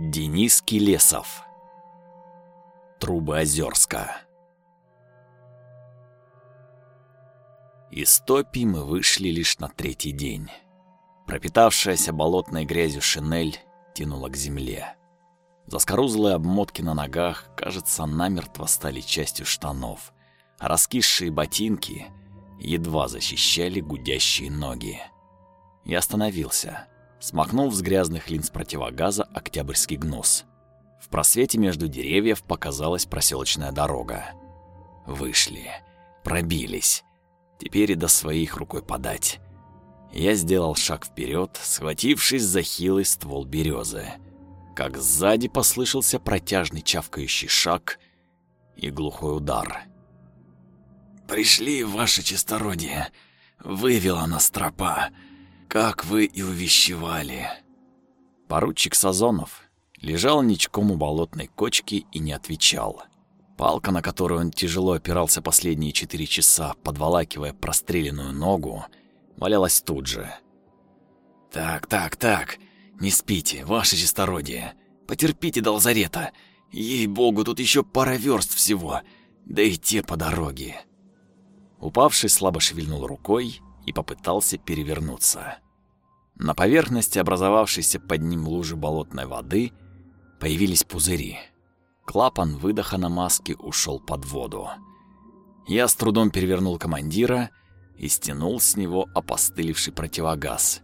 Денис Келесов. Трубы Озерска. Из топи мы вышли лишь на третий день. Пропитавшаяся болотной грязью шинель тянула к земле. Заскорузлые обмотки на ногах, кажется, намертво стали частью штанов, а раскисшие ботинки едва защищали гудящие ноги. Я остановился, смахнув с грязных линз противогаза октябрьский гнус. В просвете между деревьев показалась проселочная дорога. Вышли, пробились. Теперь и до своих рукой подать. Я сделал шаг вперед, схватившись за хилый ствол березы. Как сзади послышался протяжный чавкающий шаг и глухой удар. «Пришли, ваше чистородие, вывела нас тропа, как вы и увещевали». Поручик Сазонов лежал ничком у болотной кочки и не отвечал. Палка, на которую он тяжело опирался последние четыре часа, подволакивая простреленную ногу, валялась тут же. «Так, так, так, не спите, ваше чистородие. Потерпите до лазарета. Ей-богу, тут еще пара верст всего, да и те по дороге». Упавший слабо шевельнул рукой и попытался перевернуться. На поверхности образовавшейся под ним лужи болотной воды появились пузыри. Клапан выдоха на маске ушел под воду. Я с трудом перевернул командира и стянул с него опостылевший противогаз.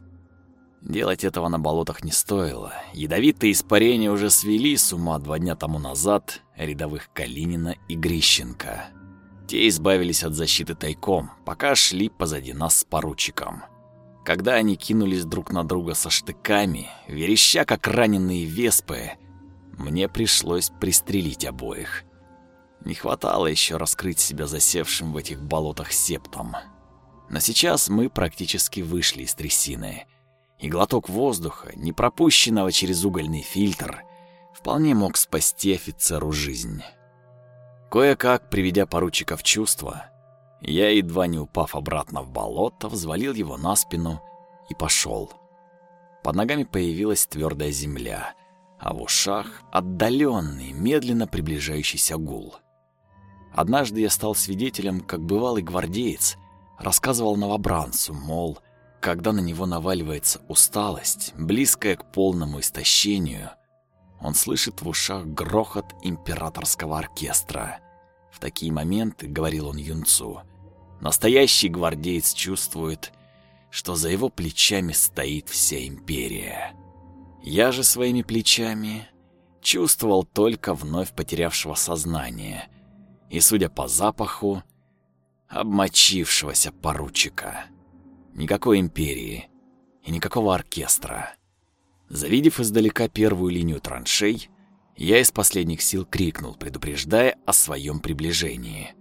Делать этого на болотах не стоило. Ядовитые испарения уже свели с ума два дня тому назад рядовых Калинина и Грищенко. Те избавились от защиты тайком, пока шли позади нас с поручиком. Когда они кинулись друг на друга со штыками, вереща как раненые веспы, мне пришлось пристрелить обоих. Не хватало еще раскрыть себя засевшим в этих болотах септом. Но сейчас мы практически вышли из трясины, и глоток воздуха, не пропущенного через угольный фильтр, вполне мог спасти офицеру жизнь. Кое-как, приведя поручика в чувство, я, едва не упав обратно в болото, взвалил его на спину и пошел. Под ногами появилась твердая земля — а в ушах отдаленный, медленно приближающийся гул. Однажды я стал свидетелем, как бывалый гвардеец рассказывал новобранцу, мол, когда на него наваливается усталость, близкая к полному истощению, он слышит в ушах грохот императорского оркестра. В такие моменты, говорил он юнцу, настоящий гвардеец чувствует, что за его плечами стоит вся империя. Я же своими плечами чувствовал только вновь потерявшего сознание и, судя по запаху, обмочившегося поручика. Никакой империи и никакого оркестра. Завидев издалека первую линию траншей, я из последних сил крикнул, предупреждая о своем приближении.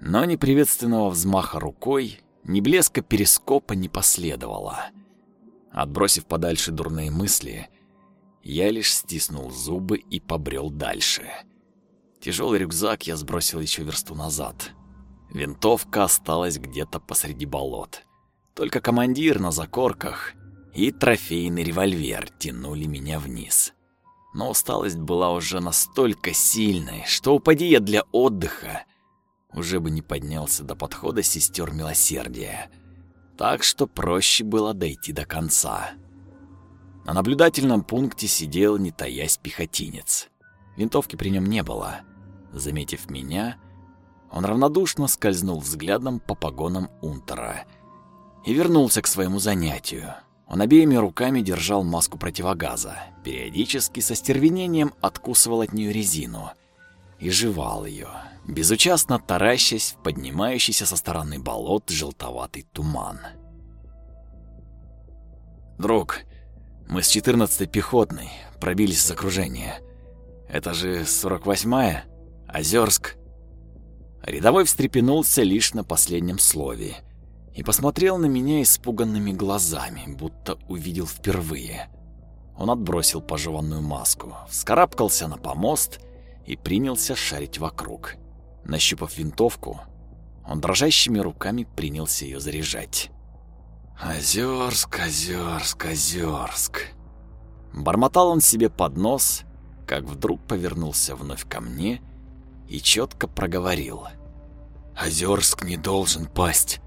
Но ни приветственного взмаха рукой, ни блеска перископа не последовало — Отбросив подальше дурные мысли, я лишь стиснул зубы и побрел дальше. Тяжелый рюкзак я сбросил еще версту назад. Винтовка осталась где-то посреди болот. Только командир на закорках и трофейный револьвер тянули меня вниз. Но усталость была уже настолько сильной, что упади я для отдыха, уже бы не поднялся до подхода сестер милосердия так что проще было дойти до конца. На наблюдательном пункте сидел, не таясь, пехотинец. Винтовки при нем не было. Заметив меня, он равнодушно скользнул взглядом по погонам унтера и вернулся к своему занятию. Он обеими руками держал маску противогаза, периодически со стервенением откусывал от нее резину и жевал ее, безучастно таращась в поднимающийся со стороны болот желтоватый туман. «Друг, мы с 14-й пехотной пробились из окружения. Это же 48-я? Озерск?» Рядовой встрепенулся лишь на последнем слове и посмотрел на меня испуганными глазами, будто увидел впервые. Он отбросил пожеванную маску, вскарабкался на помост и принялся шарить вокруг. Нащупав винтовку, он дрожащими руками принялся ее заряжать. «Озерск, Озерск, Озерск!» Бормотал он себе под нос, как вдруг повернулся вновь ко мне и четко проговорил. «Озерск не должен пасть».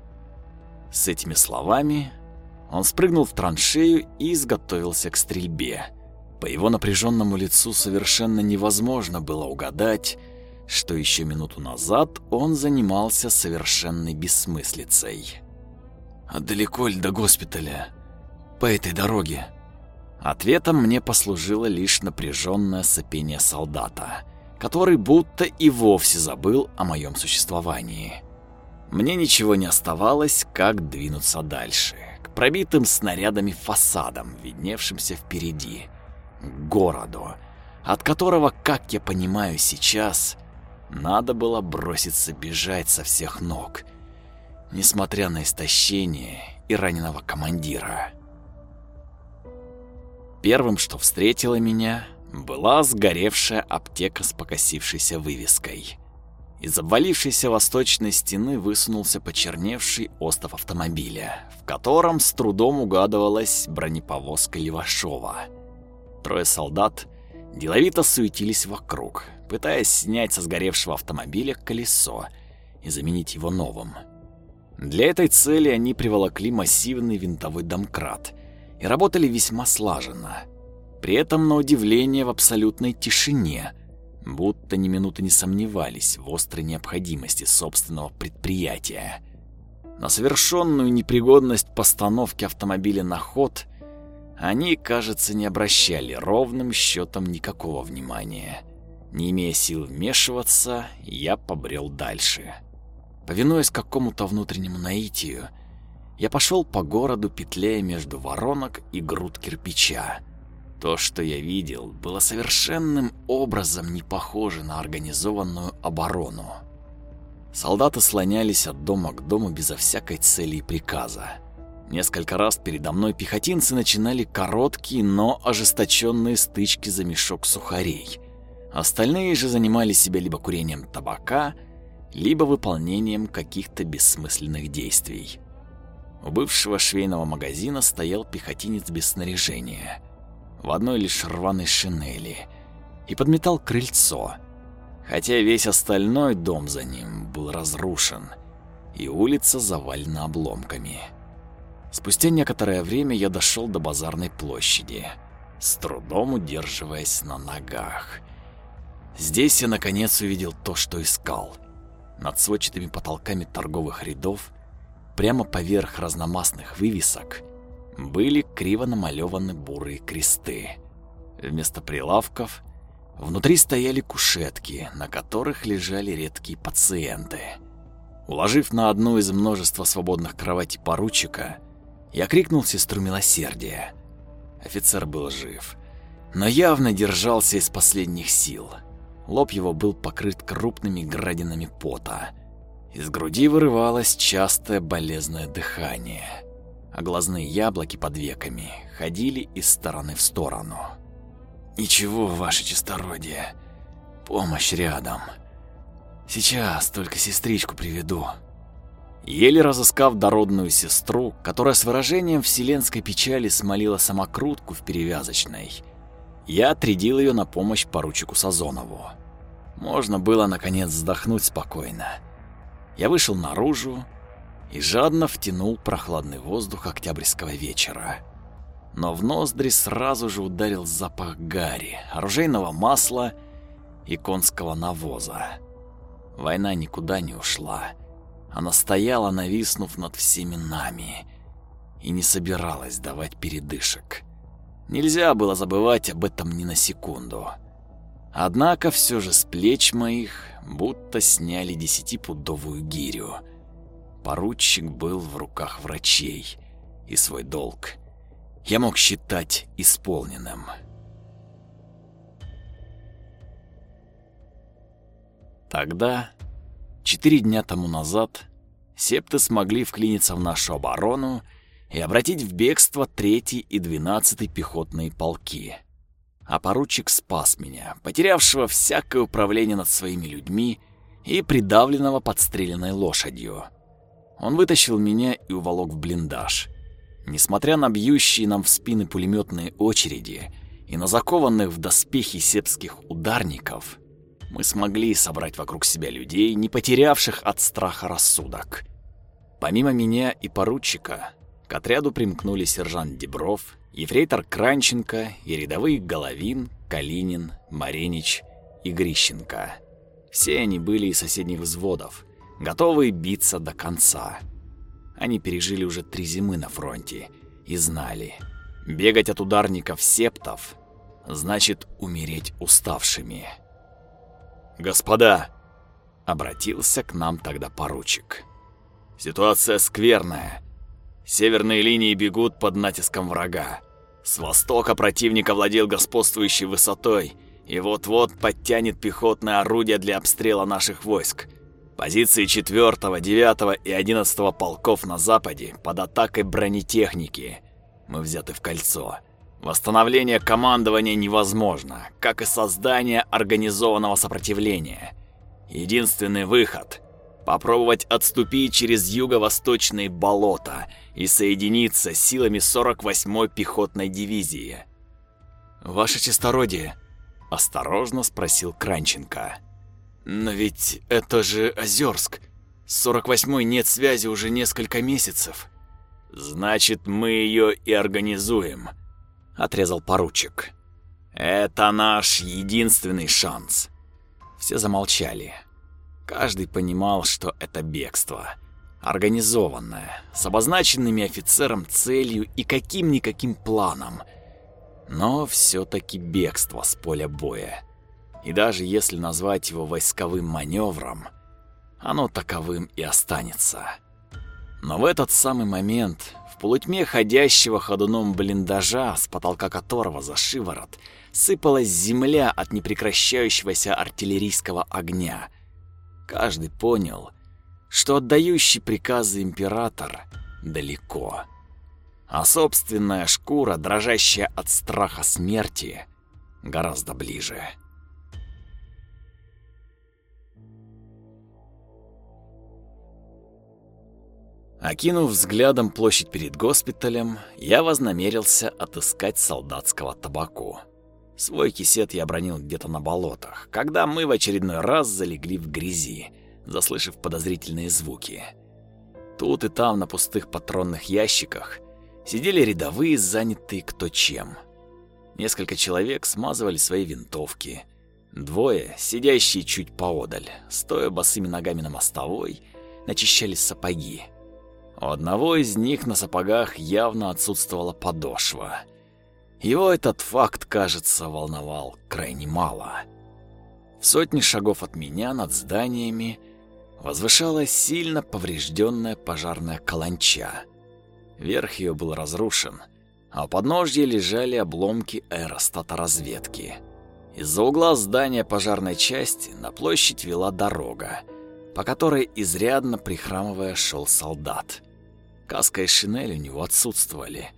С этими словами он спрыгнул в траншею и изготовился к стрельбе. По его напряженному лицу совершенно невозможно было угадать, что еще минуту назад он занимался совершенной бессмыслицей. «А далеко ли до госпиталя? По этой дороге?» Ответом мне послужило лишь напряженное сопение солдата, который будто и вовсе забыл о моем существовании. Мне ничего не оставалось, как двинуться дальше, к пробитым снарядами фасадам, видневшимся впереди, к городу, от которого, как я понимаю сейчас, надо было броситься бежать со всех ног, несмотря на истощение и раненого командира. Первым, что встретило меня, была сгоревшая аптека с покосившейся вывеской. Из обвалившейся восточной стены высунулся почерневший остов автомобиля, в котором с трудом угадывалась бронеповозка Левашова. Трое солдат деловито суетились вокруг, пытаясь снять со сгоревшего автомобиля колесо и заменить его новым. Для этой цели они приволокли массивный винтовой домкрат – и работали весьма слаженно. При этом, на удивление, в абсолютной тишине, будто ни минуты не сомневались в острой необходимости собственного предприятия. На совершенную непригодность постановки автомобиля на ход они, кажется, не обращали ровным счетом никакого внимания. Не имея сил вмешиваться, я побрел дальше. Повинуясь какому-то внутреннему наитию, я пошел по городу, петляя между воронок и груд кирпича. То, что я видел, было совершенным образом не похоже на организованную оборону. Солдаты слонялись от дома к дому безо всякой цели и приказа. Несколько раз передо мной пехотинцы начинали короткие, но ожесточенные стычки за мешок сухарей. Остальные же занимали себя либо курением табака, либо выполнением каких-то бессмысленных действий. У бывшего швейного магазина стоял пехотинец без снаряжения, в одной лишь рваной шинели, и подметал крыльцо, хотя весь остальной дом за ним был разрушен, и улица завалена обломками. Спустя некоторое время я дошел до базарной площади, с трудом удерживаясь на ногах. Здесь я наконец увидел то, что искал. Над сводчатыми потолками торговых рядов Прямо поверх разномастных вывесок были криво намалеваны бурые кресты. Вместо прилавков внутри стояли кушетки, на которых лежали редкие пациенты. Уложив на одну из множества свободных кроватей поручика, я крикнул сестру милосердия. Офицер был жив, но явно держался из последних сил. Лоб его был покрыт крупными градинами пота. Из груди вырывалось частое болезное дыхание, а глазные яблоки под веками ходили из стороны в сторону. «Ничего, ваше чистородие, помощь рядом. Сейчас только сестричку приведу». Еле разыскав дородную сестру, которая с выражением вселенской печали смолила самокрутку в перевязочной, я отрядил ее на помощь поручику Сазонову. Можно было, наконец, вздохнуть спокойно. Я вышел наружу и жадно втянул прохладный воздух октябрьского вечера. Но в ноздри сразу же ударил запах гари, оружейного масла и конского навоза. Война никуда не ушла. Она стояла, нависнув над всеми нами, и не собиралась давать передышек. Нельзя было забывать об этом ни на секунду. Однако все же с плеч моих будто сняли десятипудовую гирю. Поручик был в руках врачей, и свой долг я мог считать исполненным. Тогда, четыре дня тому назад, септы смогли вклиниться в нашу оборону и обратить в бегство третий и двенадцатый пехотные полки а поручик спас меня, потерявшего всякое управление над своими людьми и придавленного подстреленной лошадью. Он вытащил меня и уволок в блиндаж. Несмотря на бьющие нам в спины пулеметные очереди и на закованных в доспехи сепских ударников мы смогли собрать вокруг себя людей, не потерявших от страха рассудок. Помимо меня и поручика, к отряду примкнули сержант Дебров, ефрейтор Кранченко и рядовые Головин, Калинин, Маренич и Грищенко. Все они были из соседних взводов, готовые биться до конца. Они пережили уже три зимы на фронте и знали, бегать от ударников септов значит умереть уставшими. «Господа!» — обратился к нам тогда поручик. «Ситуация скверная. Северные линии бегут под натиском врага. С востока противник овладел господствующей высотой и вот-вот подтянет пехотное орудие для обстрела наших войск. Позиции 4, 9 и 11 полков на западе под атакой бронетехники. Мы взяты в кольцо. Восстановление командования невозможно, как и создание организованного сопротивления. Единственный выход – попробовать отступить через юго-восточные болота и соединиться с силами 48-й пехотной дивизии. «Ваше чистородие», – осторожно спросил Кранченко. «Но ведь это же Озерск. С 48-й нет связи уже несколько месяцев». «Значит, мы ее и организуем», — отрезал поручик. «Это наш единственный шанс». Все замолчали. Каждый понимал, что это бегство. Организованное, с обозначенными офицером целью и каким-никаким планом. Но все-таки бегство с поля боя. И даже если назвать его войсковым маневром, оно таковым и останется. Но в этот самый момент полутьме ходящего ходуном блиндажа, с потолка которого за шиворот сыпалась земля от непрекращающегося артиллерийского огня. Каждый понял, что отдающий приказы император далеко, а собственная шкура, дрожащая от страха смерти, гораздо ближе. Окинув взглядом площадь перед госпиталем, я вознамерился отыскать солдатского табаку. Свой кисет я бронил где-то на болотах, когда мы в очередной раз залегли в грязи, заслышав подозрительные звуки. Тут и там на пустых патронных ящиках сидели рядовые, занятые кто чем. Несколько человек смазывали свои винтовки. Двое, сидящие чуть поодаль, стоя босыми ногами на мостовой, начищали сапоги. У одного из них на сапогах явно отсутствовала подошва. Его этот факт, кажется, волновал крайне мало. В сотни шагов от меня над зданиями возвышалась сильно поврежденная пожарная каланча. Верх ее был разрушен, а у подножья лежали обломки аэростата разведки. Из-за угла здания пожарной части на площадь вела дорога, по которой изрядно прихрамывая шел солдат. Каска и шинель у него отсутствовали.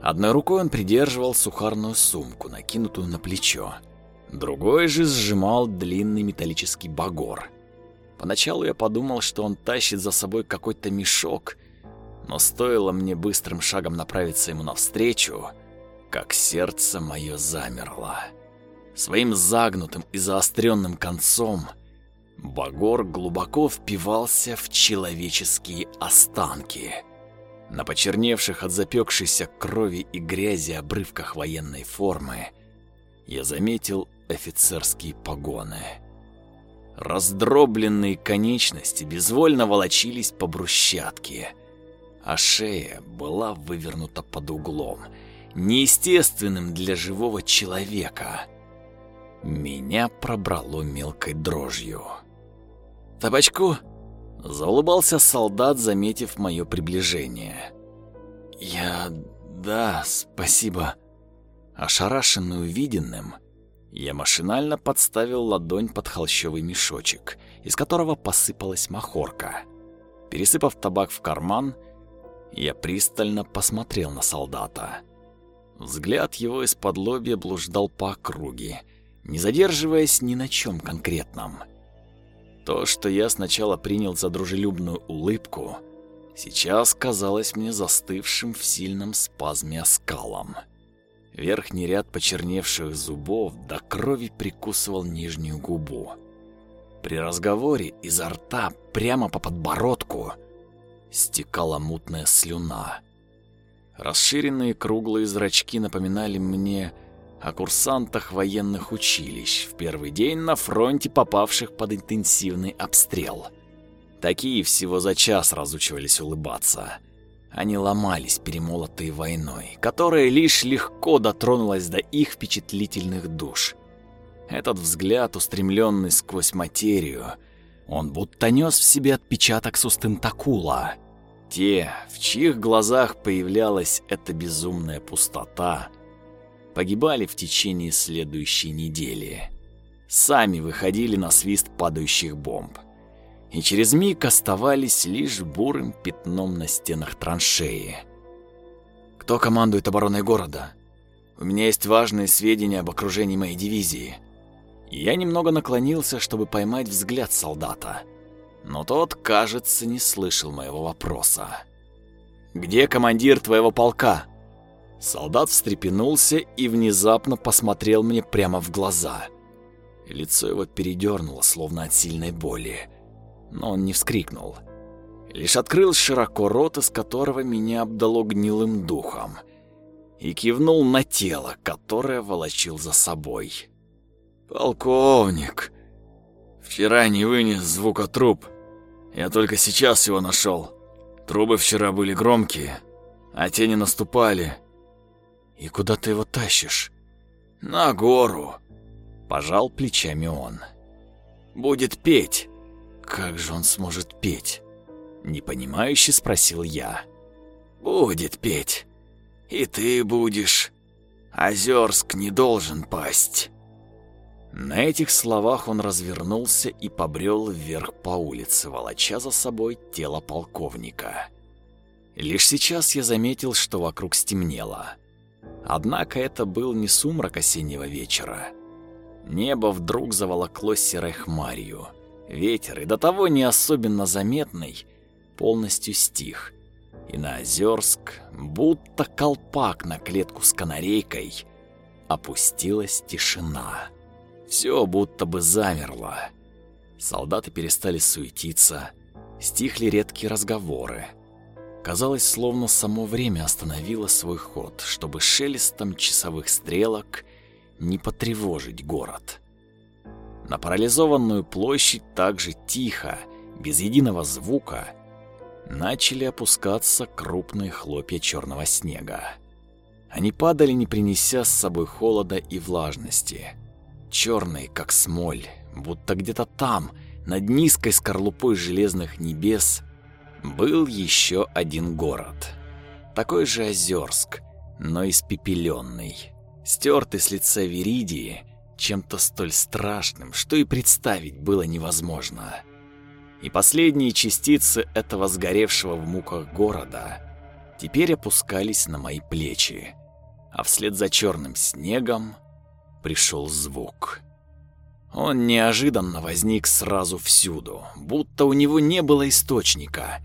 Одной рукой он придерживал сухарную сумку, накинутую на плечо. Другой же сжимал длинный металлический багор. Поначалу я подумал, что он тащит за собой какой-то мешок, но стоило мне быстрым шагом направиться ему навстречу, как сердце мое замерло. Своим загнутым и заостренным концом Багор глубоко впивался в человеческие останки. На почерневших от запекшейся крови и грязи обрывках военной формы я заметил офицерские погоны. Раздробленные конечности безвольно волочились по брусчатке, а шея была вывернута под углом, неестественным для живого человека. Меня пробрало мелкой дрожью. «Табачку?» Заулыбался солдат, заметив мое приближение. «Я... да, спасибо». Ошарашенный увиденным, я машинально подставил ладонь под холщовый мешочек, из которого посыпалась махорка. Пересыпав табак в карман, я пристально посмотрел на солдата. Взгляд его из-под лобья блуждал по округе, не задерживаясь ни на чем конкретном. То, что я сначала принял за дружелюбную улыбку, сейчас казалось мне застывшим в сильном спазме оскалом. Верхний ряд почерневших зубов до крови прикусывал нижнюю губу. При разговоре изо рта прямо по подбородку стекала мутная слюна. Расширенные круглые зрачки напоминали мне о курсантах военных училищ в первый день на фронте попавших под интенсивный обстрел. Такие всего за час разучивались улыбаться. Они ломались, перемолотые войной, которая лишь легко дотронулась до их впечатлительных душ. Этот взгляд, устремленный сквозь материю, он будто нес в себе отпечаток сустентакула. Те, в чьих глазах появлялась эта безумная пустота, погибали в течение следующей недели. Сами выходили на свист падающих бомб. И через миг оставались лишь бурым пятном на стенах траншеи. «Кто командует обороной города? У меня есть важные сведения об окружении моей дивизии». Я немного наклонился, чтобы поймать взгляд солдата но тот, кажется, не слышал моего вопроса. «Где командир твоего полка?» Солдат встрепенулся и внезапно посмотрел мне прямо в глаза. Лицо его передернуло, словно от сильной боли, но он не вскрикнул. Лишь открыл широко рот, из которого меня обдало гнилым духом, и кивнул на тело, которое волочил за собой. «Полковник!» Вчера не вынес звука труб. Я только сейчас его нашел. Трубы вчера были громкие, а тени наступали. И куда ты его тащишь? На гору. Пожал плечами он. Будет петь. Как же он сможет петь? Непонимающе спросил я. Будет петь. И ты будешь. Озерск не должен пасть. На этих словах он развернулся и побрел вверх по улице, волоча за собой тело полковника. Лишь сейчас я заметил, что вокруг стемнело. Однако это был не сумрак осеннего вечера. Небо вдруг заволокло серой хмарью. Ветер, и до того не особенно заметный, полностью стих. И на Озерск, будто колпак на клетку с канарейкой, опустилась тишина. Все будто бы замерло. Солдаты перестали суетиться, стихли редкие разговоры. Казалось, словно само время остановило свой ход, чтобы шелестом часовых стрелок не потревожить город. На парализованную площадь также тихо, без единого звука, начали опускаться крупные хлопья черного снега. Они падали, не принеся с собой холода и влажности черный, как смоль, будто где-то там, над низкой скорлупой железных небес, был еще один город. Такой же Озерск, но испепеленный, стертый с лица Веридии чем-то столь страшным, что и представить было невозможно. И последние частицы этого сгоревшего в муках города теперь опускались на мои плечи, а вслед за черным снегом пришел звук. Он неожиданно возник сразу всюду, будто у него не было источника.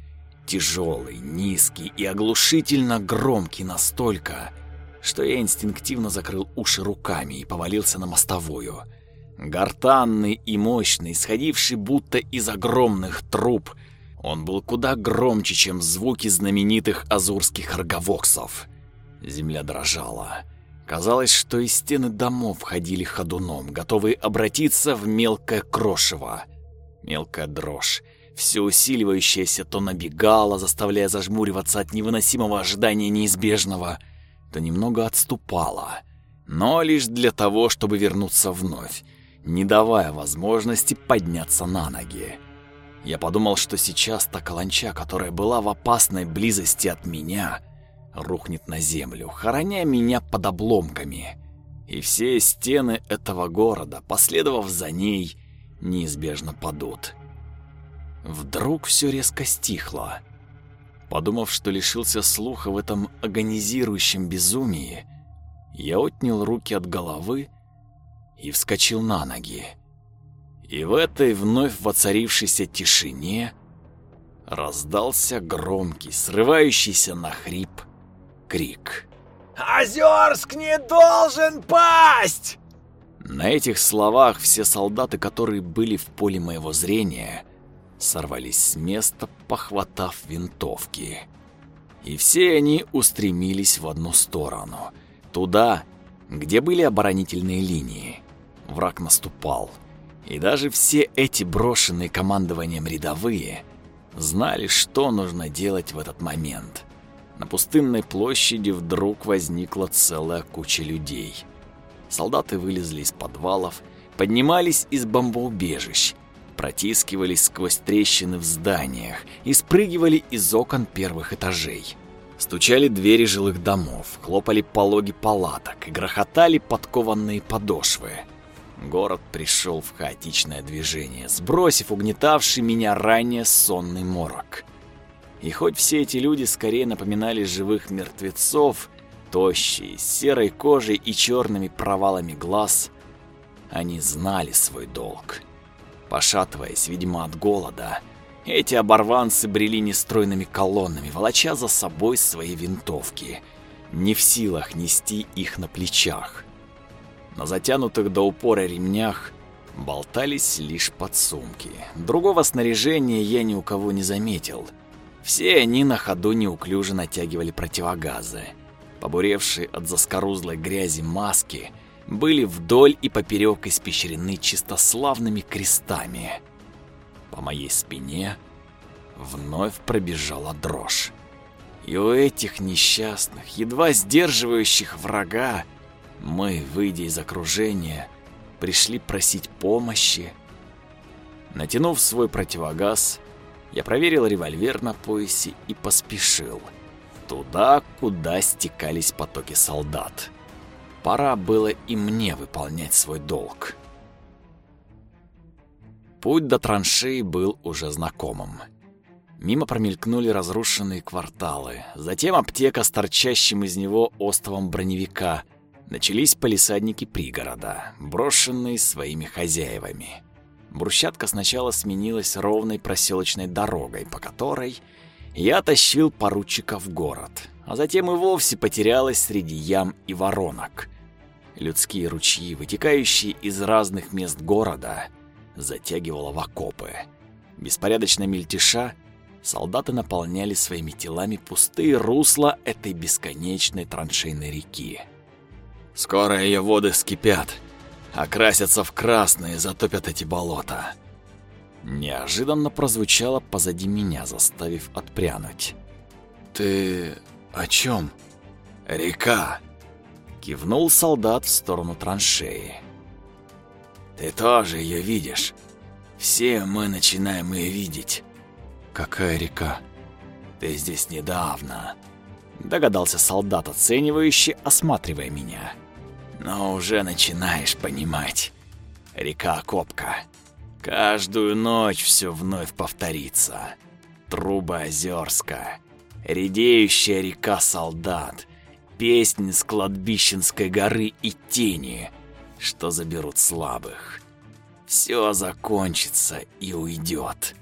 Тяжелый, низкий и оглушительно громкий настолько, что я инстинктивно закрыл уши руками и повалился на мостовую. Гортанный и мощный, сходивший будто из огромных труб, он был куда громче, чем звуки знаменитых азурских роговоксов. Земля дрожала. Казалось, что и стены домов ходили ходуном, готовые обратиться в мелкое крошево. Мелкая дрожь, все усиливающаяся, то набегала, заставляя зажмуриваться от невыносимого ожидания неизбежного, то немного отступала, но лишь для того, чтобы вернуться вновь, не давая возможности подняться на ноги. Я подумал, что сейчас та каланча, которая была в опасной близости от меня, рухнет на землю, хороня меня под обломками. И все стены этого города, последовав за ней, неизбежно падут. Вдруг все резко стихло. Подумав, что лишился слуха в этом агонизирующем безумии, я отнял руки от головы и вскочил на ноги. И в этой вновь воцарившейся тишине раздался громкий, срывающийся на хрип крик. Озерск не должен пасть!» На этих словах все солдаты, которые были в поле моего зрения, сорвались с места, похватав винтовки. И все они устремились в одну сторону, туда, где были оборонительные линии. Враг наступал, и даже все эти брошенные командованием рядовые знали, что нужно делать в этот момент. На пустынной площади вдруг возникла целая куча людей. Солдаты вылезли из подвалов, поднимались из бомбоубежищ, протискивались сквозь трещины в зданиях и спрыгивали из окон первых этажей. Стучали двери жилых домов, хлопали пологи палаток и грохотали подкованные подошвы. Город пришел в хаотичное движение, сбросив угнетавший меня ранее сонный морок. И хоть все эти люди скорее напоминали живых мертвецов, тощие, с серой кожей и черными провалами глаз, они знали свой долг. Пошатываясь, видимо, от голода, эти оборванцы брели нестройными колоннами, волоча за собой свои винтовки, не в силах нести их на плечах. На затянутых до упора ремнях болтались лишь подсумки. Другого снаряжения я ни у кого не заметил. Все они на ходу неуклюже натягивали противогазы. Побуревшие от заскорузлой грязи маски – были вдоль и поперек испещрены чистославными крестами. По моей спине вновь пробежала дрожь. И у этих несчастных, едва сдерживающих врага, мы, выйдя из окружения, пришли просить помощи. Натянув свой противогаз, я проверил револьвер на поясе и поспешил туда, куда стекались потоки солдат. Пора было и мне выполнять свой долг. Путь до траншеи был уже знакомым. Мимо промелькнули разрушенные кварталы, затем аптека с торчащим из него остовом броневика. Начались полисадники пригорода, брошенные своими хозяевами. Брусчатка сначала сменилась ровной проселочной дорогой, по которой я тащил поручика в город, а затем и вовсе потерялась среди ям и воронок. Людские ручьи, вытекающие из разных мест города, затягивало в окопы. Беспорядочно мельтеша, солдаты наполняли своими телами пустые русла этой бесконечной траншейной реки. Скоро ее воды вскипят, окрасятся в красное и затопят эти болота. Неожиданно прозвучало позади меня, заставив отпрянуть. «Ты о чем?» «Река!» Кивнул солдат в сторону траншеи. «Ты тоже ее видишь. Все мы начинаем ее видеть». «Какая река?» «Ты здесь недавно», — догадался солдат, оценивающий, осматривая меня. «Но уже начинаешь понимать. Река Копка. Каждую ночь все вновь повторится. Труба Озерска. Редеющая река Солдат песни с кладбищенской горы и тени, что заберут слабых. Все закончится и уйдет.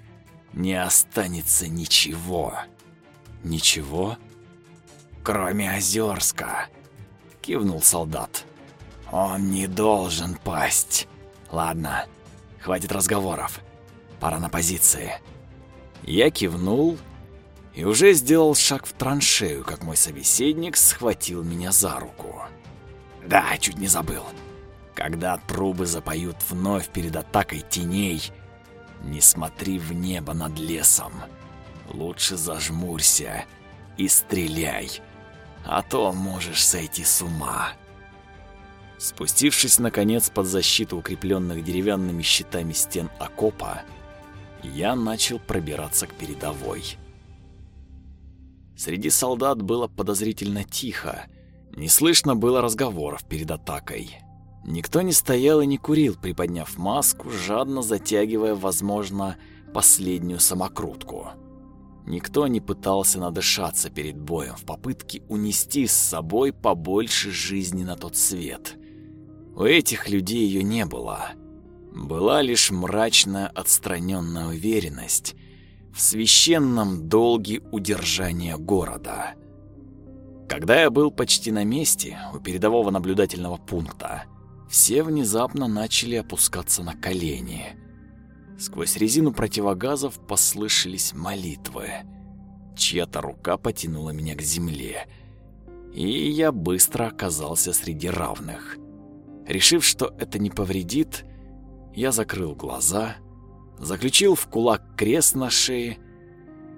Не останется ничего. Ничего? Кроме Озерска, кивнул солдат. Он не должен пасть. Ладно, хватит разговоров. Пора на позиции. Я кивнул и уже сделал шаг в траншею, как мой собеседник схватил меня за руку. Да, чуть не забыл. Когда трубы запоют вновь перед атакой теней, не смотри в небо над лесом. Лучше зажмурься и стреляй, а то можешь сойти с ума. Спустившись наконец под защиту укрепленных деревянными щитами стен окопа, я начал пробираться к передовой. Среди солдат было подозрительно тихо. Не слышно было разговоров перед атакой. Никто не стоял и не курил, приподняв маску, жадно затягивая, возможно, последнюю самокрутку. Никто не пытался надышаться перед боем в попытке унести с собой побольше жизни на тот свет. У этих людей ее не было. Была лишь мрачная отстраненная уверенность, в священном долге удержания города. Когда я был почти на месте, у передового наблюдательного пункта, все внезапно начали опускаться на колени. Сквозь резину противогазов послышались молитвы. Чья-то рука потянула меня к земле, и я быстро оказался среди равных. Решив, что это не повредит, я закрыл глаза, заключил в кулак крест на шее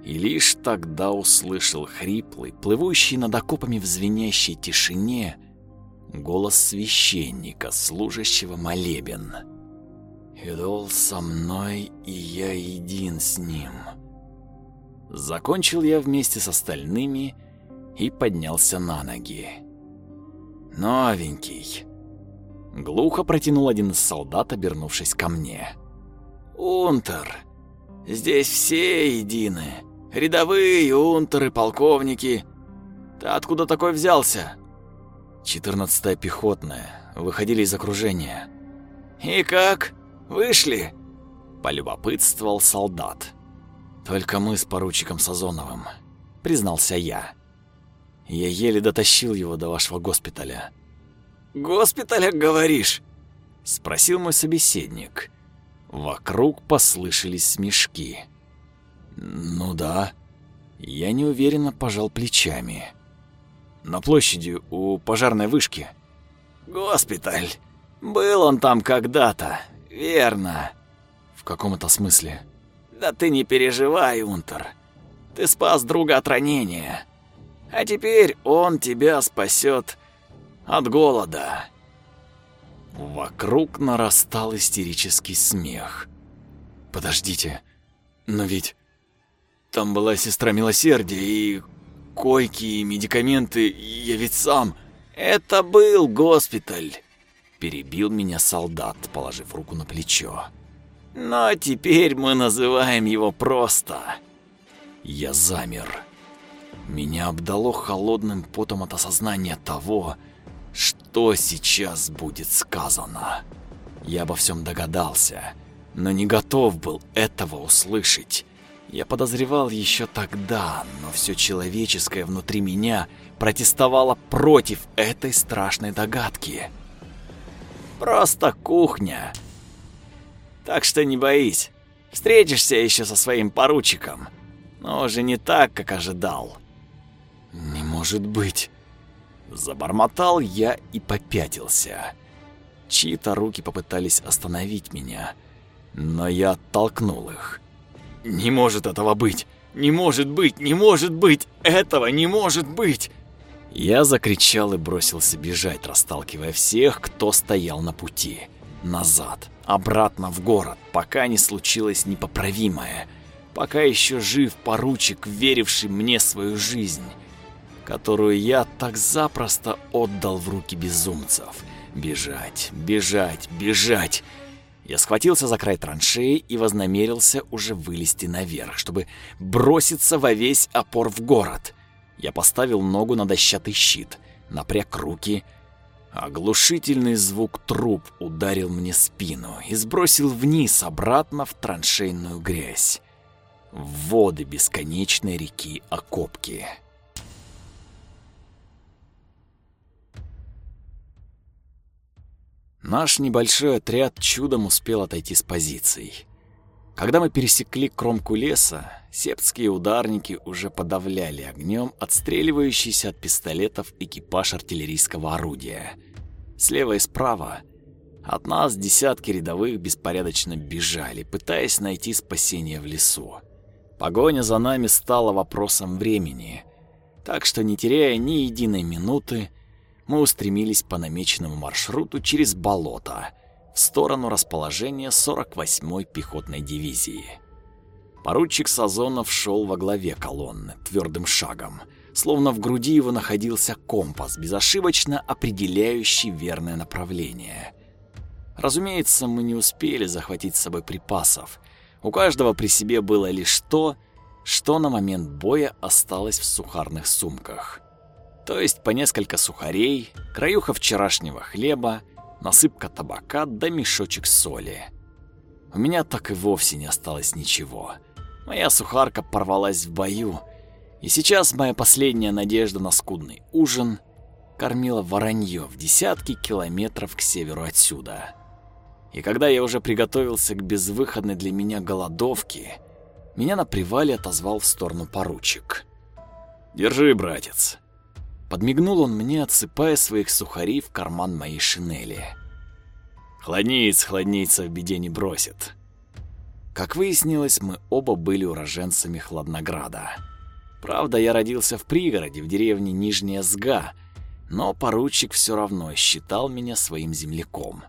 и лишь тогда услышал хриплый, плывущий над окопами в звенящей тишине, голос священника, служащего молебен. «Идол со мной, и я един с ним». Закончил я вместе с остальными и поднялся на ноги. «Новенький». Глухо протянул один из солдат, обернувшись ко мне. «Унтер, здесь все едины. Рядовые, унтеры, полковники. Ты откуда такой взялся? 14-я пехотная. Выходили из окружения. И как? Вышли? Полюбопытствовал солдат. Только мы с поручиком Сазоновым, признался я. Я еле дотащил его до вашего госпиталя. Госпиталя, говоришь? спросил мой собеседник. Вокруг послышались смешки. Ну да. Я неуверенно пожал плечами. На площади у пожарной вышки. Госпиталь. Был он там когда-то, верно. В каком это смысле? Да ты не переживай, Унтер. Ты спас друга от ранения. А теперь он тебя спасет от голода. Вокруг нарастал истерический смех. Подождите, но ведь там была сестра милосердия и койки, и медикаменты, я ведь сам. Это был госпиталь. Перебил меня солдат, положив руку на плечо. Но теперь мы называем его просто. Я замер. Меня обдало холодным потом от осознания того, что сейчас будет сказано. Я обо всем догадался, но не готов был этого услышать. Я подозревал еще тогда, но все человеческое внутри меня протестовало против этой страшной догадки. Просто кухня. Так что не боись. Встретишься еще со своим поручиком. Но уже не так, как ожидал. Не может быть. Забормотал я и попятился. Чьи-то руки попытались остановить меня, но я оттолкнул их. Не может этого быть! Не может быть! Не может быть! Этого не может быть! Я закричал и бросился бежать, расталкивая всех, кто стоял на пути. Назад, обратно в город, пока не случилось непоправимое. Пока еще жив поручик, веривший мне свою жизнь, которую я так запросто отдал в руки безумцев. Бежать, бежать, бежать. Я схватился за край траншеи и вознамерился уже вылезти наверх, чтобы броситься во весь опор в город. Я поставил ногу на дощатый щит, напряг руки. Оглушительный звук труб ударил мне спину и сбросил вниз обратно в траншейную грязь. В воды бесконечной реки Окопки. Наш небольшой отряд чудом успел отойти с позиций. Когда мы пересекли кромку леса, септские ударники уже подавляли огнем отстреливающийся от пистолетов экипаж артиллерийского орудия. Слева и справа от нас десятки рядовых беспорядочно бежали, пытаясь найти спасение в лесу. Погоня за нами стала вопросом времени, так что, не теряя ни единой минуты, мы устремились по намеченному маршруту через болото в сторону расположения 48-й пехотной дивизии. Поручик Сазонов шел во главе колонны твердым шагом, словно в груди его находился компас, безошибочно определяющий верное направление. Разумеется, мы не успели захватить с собой припасов. У каждого при себе было лишь то, что на момент боя осталось в сухарных сумках то есть по несколько сухарей, краюха вчерашнего хлеба, насыпка табака да мешочек соли. У меня так и вовсе не осталось ничего. Моя сухарка порвалась в бою, И сейчас моя последняя надежда на скудный ужин кормила воронье в десятки километров к северу отсюда. И когда я уже приготовился к безвыходной для меня голодовке, меня на привале отозвал в сторону поручик. «Держи, братец». Подмигнул он мне, отсыпая своих сухарей в карман моей шинели. «Хладниц хладница в беде не бросит». Как выяснилось, мы оба были уроженцами Хладнограда. Правда, я родился в пригороде, в деревне Нижняя Сга, но поручик все равно считал меня своим земляком.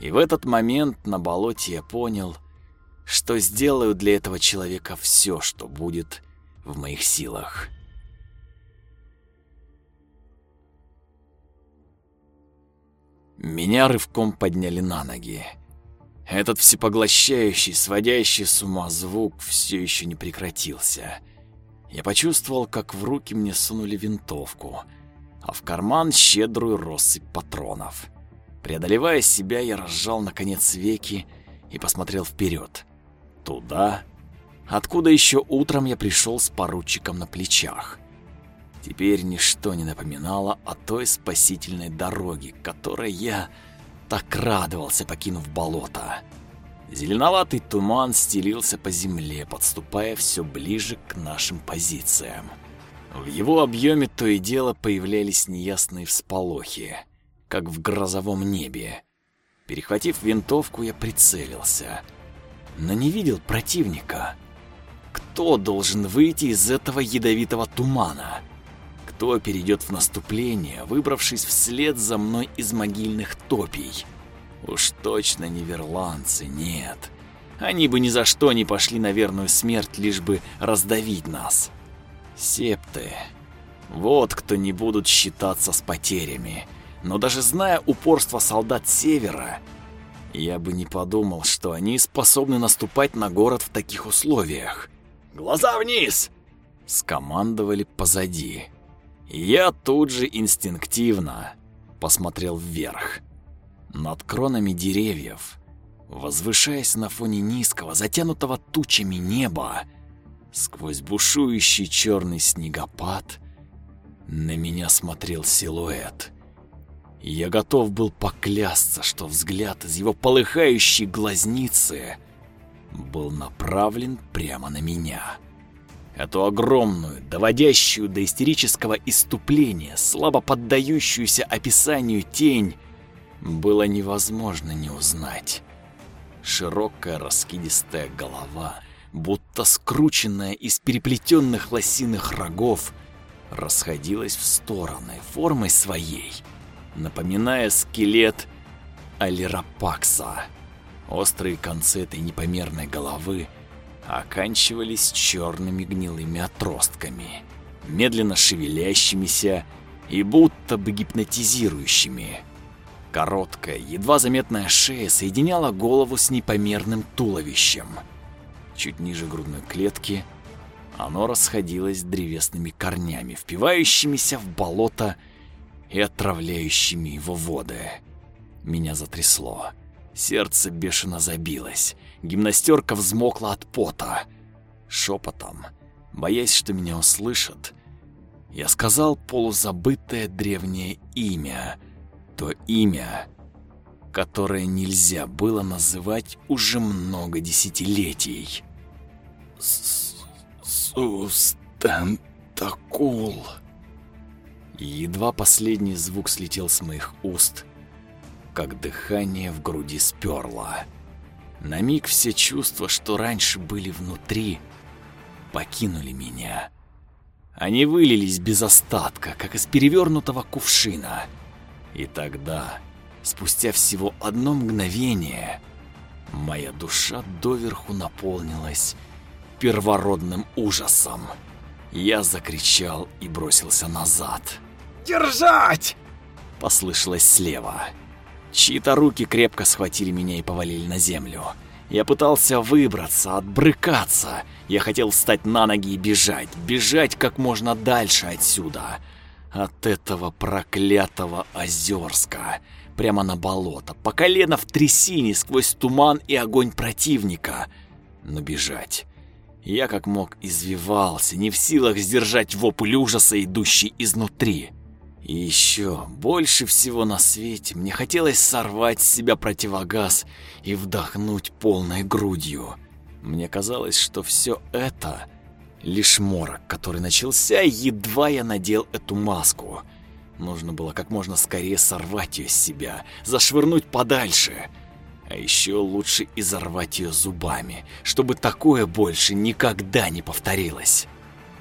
И в этот момент на болоте я понял, что сделаю для этого человека все, что будет в моих силах. Меня рывком подняли на ноги. Этот всепоглощающий, сводящий с ума звук все еще не прекратился. Я почувствовал, как в руки мне сунули винтовку, а в карман щедрую россыпь патронов. Преодолевая себя, я разжал наконец веки и посмотрел вперед. Туда, откуда еще утром я пришел с поручиком на плечах. Теперь ничто не напоминало о той спасительной дороге, которой я так радовался, покинув болото. Зеленоватый туман стелился по земле, подступая все ближе к нашим позициям. В его объеме то и дело появлялись неясные всполохи, как в грозовом небе. Перехватив винтовку, я прицелился, но не видел противника. Кто должен выйти из этого ядовитого тумана? Кто перейдет в наступление, выбравшись вслед за мной из могильных топий? Уж точно не верланцы, нет. Они бы ни за что не пошли на верную смерть, лишь бы раздавить нас. Септы. Вот кто не будут считаться с потерями. Но даже зная упорство солдат Севера, я бы не подумал, что они способны наступать на город в таких условиях. «Глаза вниз!» — скомандовали позади. Я тут же инстинктивно посмотрел вверх. Над кронами деревьев, возвышаясь на фоне низкого, затянутого тучами неба, сквозь бушующий черный снегопад, на меня смотрел силуэт. Я готов был поклясться, что взгляд из его полыхающей глазницы был направлен прямо на меня. Эту огромную, доводящую до истерического иступления, слабо поддающуюся описанию тень было невозможно не узнать. Широкая раскидистая голова, будто скрученная из переплетенных лосиных рогов, расходилась в стороны формой своей, напоминая скелет алирапакса. Острые концы этой непомерной головы оканчивались черными гнилыми отростками, медленно шевелящимися и будто бы гипнотизирующими. Короткая, едва заметная шея соединяла голову с непомерным туловищем. Чуть ниже грудной клетки оно расходилось древесными корнями, впивающимися в болото и отравляющими его воды. Меня затрясло. Сердце бешено забилось. Гимнастерка взмокла от пота. Шепотом, боясь, что меня услышат, я сказал полузабытое древнее имя — то имя, которое нельзя было называть уже много десятилетий. Сустантакул. Едва последний звук слетел с моих уст, как дыхание в груди сперло. На миг все чувства, что раньше были внутри, покинули меня. Они вылились без остатка, как из перевернутого кувшина — и тогда, спустя всего одно мгновение, моя душа доверху наполнилась первородным ужасом. Я закричал и бросился назад. «Держать!» — послышалось слева. Чьи-то руки крепко схватили меня и повалили на землю. Я пытался выбраться, отбрыкаться. Я хотел встать на ноги и бежать, бежать как можно дальше отсюда. От этого проклятого Озерска, прямо на болото, по колено в трясине сквозь туман и огонь противника. Но бежать. Я как мог извивался, не в силах сдержать вопль ужаса, идущий изнутри. И еще больше всего на свете мне хотелось сорвать с себя противогаз и вдохнуть полной грудью. Мне казалось, что все это лишь морок, который начался, едва я надел эту маску. Нужно было как можно скорее сорвать ее с себя, зашвырнуть подальше. А еще лучше изорвать ее зубами, чтобы такое больше никогда не повторилось.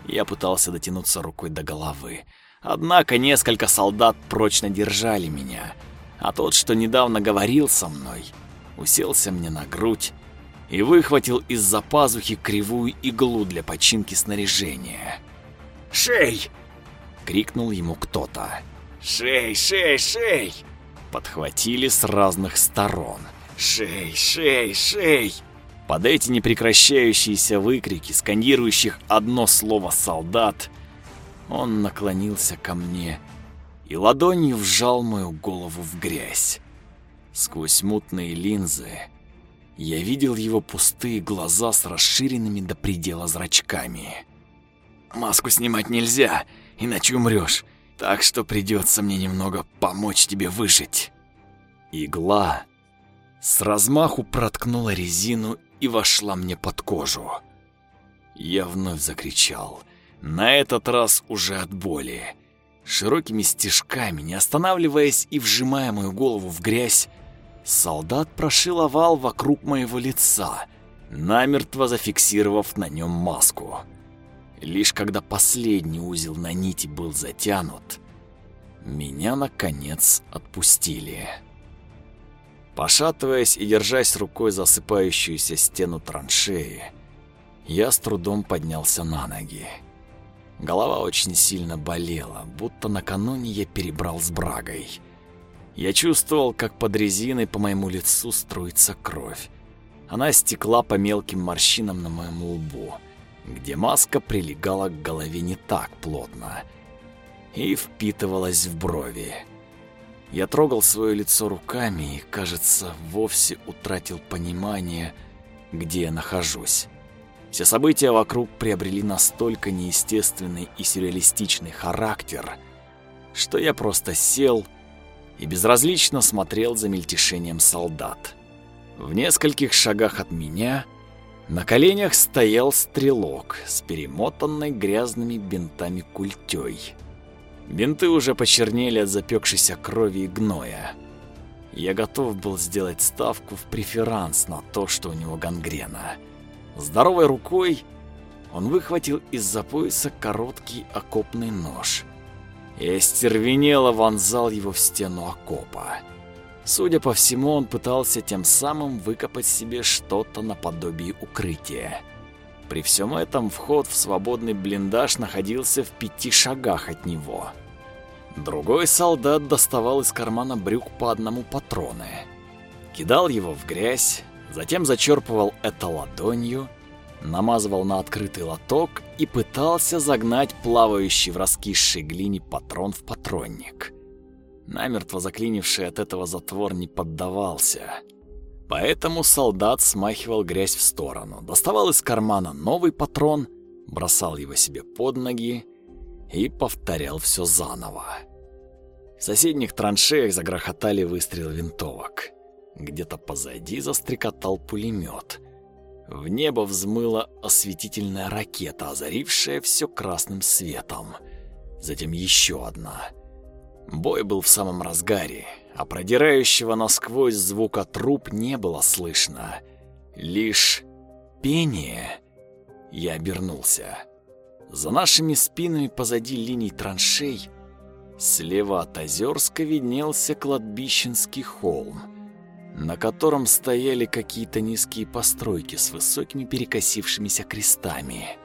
Я пытался дотянуться рукой до головы, Однако несколько солдат прочно держали меня, а тот, что недавно говорил со мной, уселся мне на грудь и выхватил из-за пазухи кривую иглу для починки снаряжения. «Шей!» — крикнул ему кто-то. «Шей, шей, шей!» Подхватили с разных сторон. «Шей, шей, шей!» Под эти непрекращающиеся выкрики, скандирующих одно слово «солдат», он наклонился ко мне и ладонью вжал мою голову в грязь. Сквозь мутные линзы я видел его пустые глаза с расширенными до предела зрачками. «Маску снимать нельзя, иначе умрешь, так что придется мне немного помочь тебе выжить». Игла с размаху проткнула резину и вошла мне под кожу. Я вновь закричал — на этот раз уже от боли. Широкими стежками, не останавливаясь и вжимая мою голову в грязь, солдат прошил овал вокруг моего лица, намертво зафиксировав на нем маску. Лишь когда последний узел на нити был затянут, меня, наконец, отпустили. Пошатываясь и держась рукой за осыпающуюся стену траншеи, я с трудом поднялся на ноги. Голова очень сильно болела, будто накануне я перебрал с брагой. Я чувствовал, как под резиной по моему лицу струится кровь. Она стекла по мелким морщинам на моем лбу, где маска прилегала к голове не так плотно и впитывалась в брови. Я трогал свое лицо руками и, кажется, вовсе утратил понимание, где я нахожусь. Все события вокруг приобрели настолько неестественный и сюрреалистичный характер, что я просто сел и безразлично смотрел за мельтешением солдат. В нескольких шагах от меня на коленях стоял стрелок с перемотанной грязными бинтами культей. Бинты уже почернели от запекшейся крови и гноя. Я готов был сделать ставку в преферанс на то, что у него гангрена — Здоровой рукой он выхватил из-за пояса короткий окопный нож и остервенело вонзал его в стену окопа. Судя по всему, он пытался тем самым выкопать себе что-то наподобие укрытия. При всем этом вход в свободный блиндаж находился в пяти шагах от него. Другой солдат доставал из кармана брюк по одному патроны, кидал его в грязь, затем зачерпывал это ладонью, намазывал на открытый лоток и пытался загнать плавающий в раскисшей глине патрон в патронник. Намертво заклинивший от этого затвор не поддавался. Поэтому солдат смахивал грязь в сторону, доставал из кармана новый патрон, бросал его себе под ноги и повторял все заново. В соседних траншеях загрохотали выстрелы винтовок. Где-то позади застрекотал пулемет. В небо взмыла осветительная ракета, озарившая все красным светом. Затем еще одна. Бой был в самом разгаре, а продирающего насквозь звука труп не было слышно. Лишь пение. Я обернулся. За нашими спинами позади линий траншей слева от Озерска виднелся кладбищенский холм на котором стояли какие-то низкие постройки с высокими перекосившимися крестами.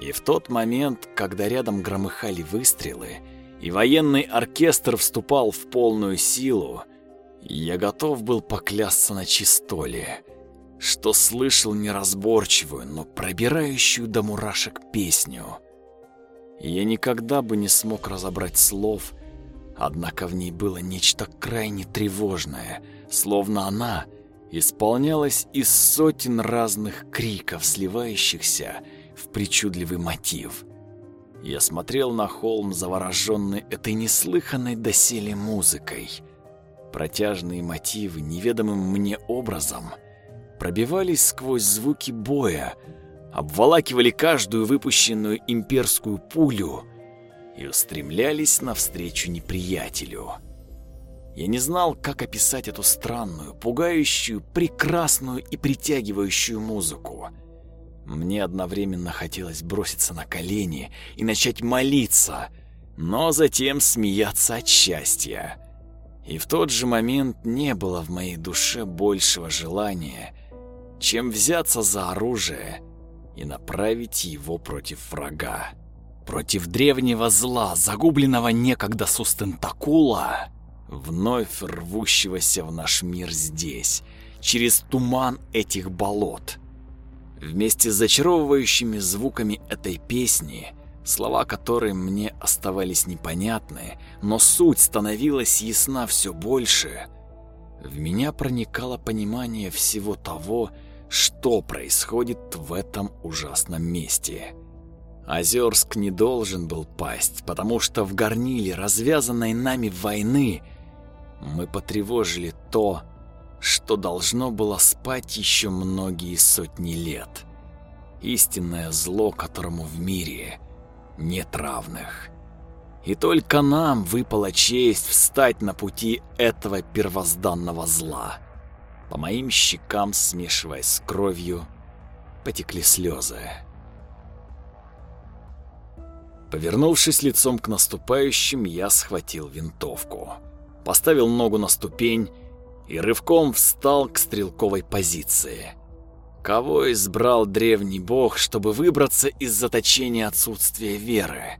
И в тот момент, когда рядом громыхали выстрелы, и военный оркестр вступал в полную силу, я готов был поклясться на чистоле, что слышал неразборчивую, но пробирающую до мурашек песню. Я никогда бы не смог разобрать слов, однако в ней было нечто крайне тревожное — словно она исполнялась из сотен разных криков, сливающихся в причудливый мотив. Я смотрел на холм, завороженный этой неслыханной доселе музыкой. Протяжные мотивы неведомым мне образом пробивались сквозь звуки боя, обволакивали каждую выпущенную имперскую пулю и устремлялись навстречу неприятелю. Я не знал, как описать эту странную, пугающую, прекрасную и притягивающую музыку. Мне одновременно хотелось броситься на колени и начать молиться, но затем смеяться от счастья. И в тот же момент не было в моей душе большего желания, чем взяться за оружие и направить его против врага. Против древнего зла, загубленного некогда Сустентакула, вновь рвущегося в наш мир здесь, через туман этих болот. Вместе с зачаровывающими звуками этой песни, слова которой мне оставались непонятны, но суть становилась ясна все больше, в меня проникало понимание всего того, что происходит в этом ужасном месте. Озерск не должен был пасть, потому что в горниле развязанной нами войны мы потревожили то, что должно было спать еще многие сотни лет. Истинное зло, которому в мире нет равных. И только нам выпала честь встать на пути этого первозданного зла. По моим щекам, смешиваясь с кровью, потекли слезы. Повернувшись лицом к наступающим, я схватил винтовку поставил ногу на ступень и рывком встал к стрелковой позиции. Кого избрал древний бог, чтобы выбраться из заточения отсутствия веры?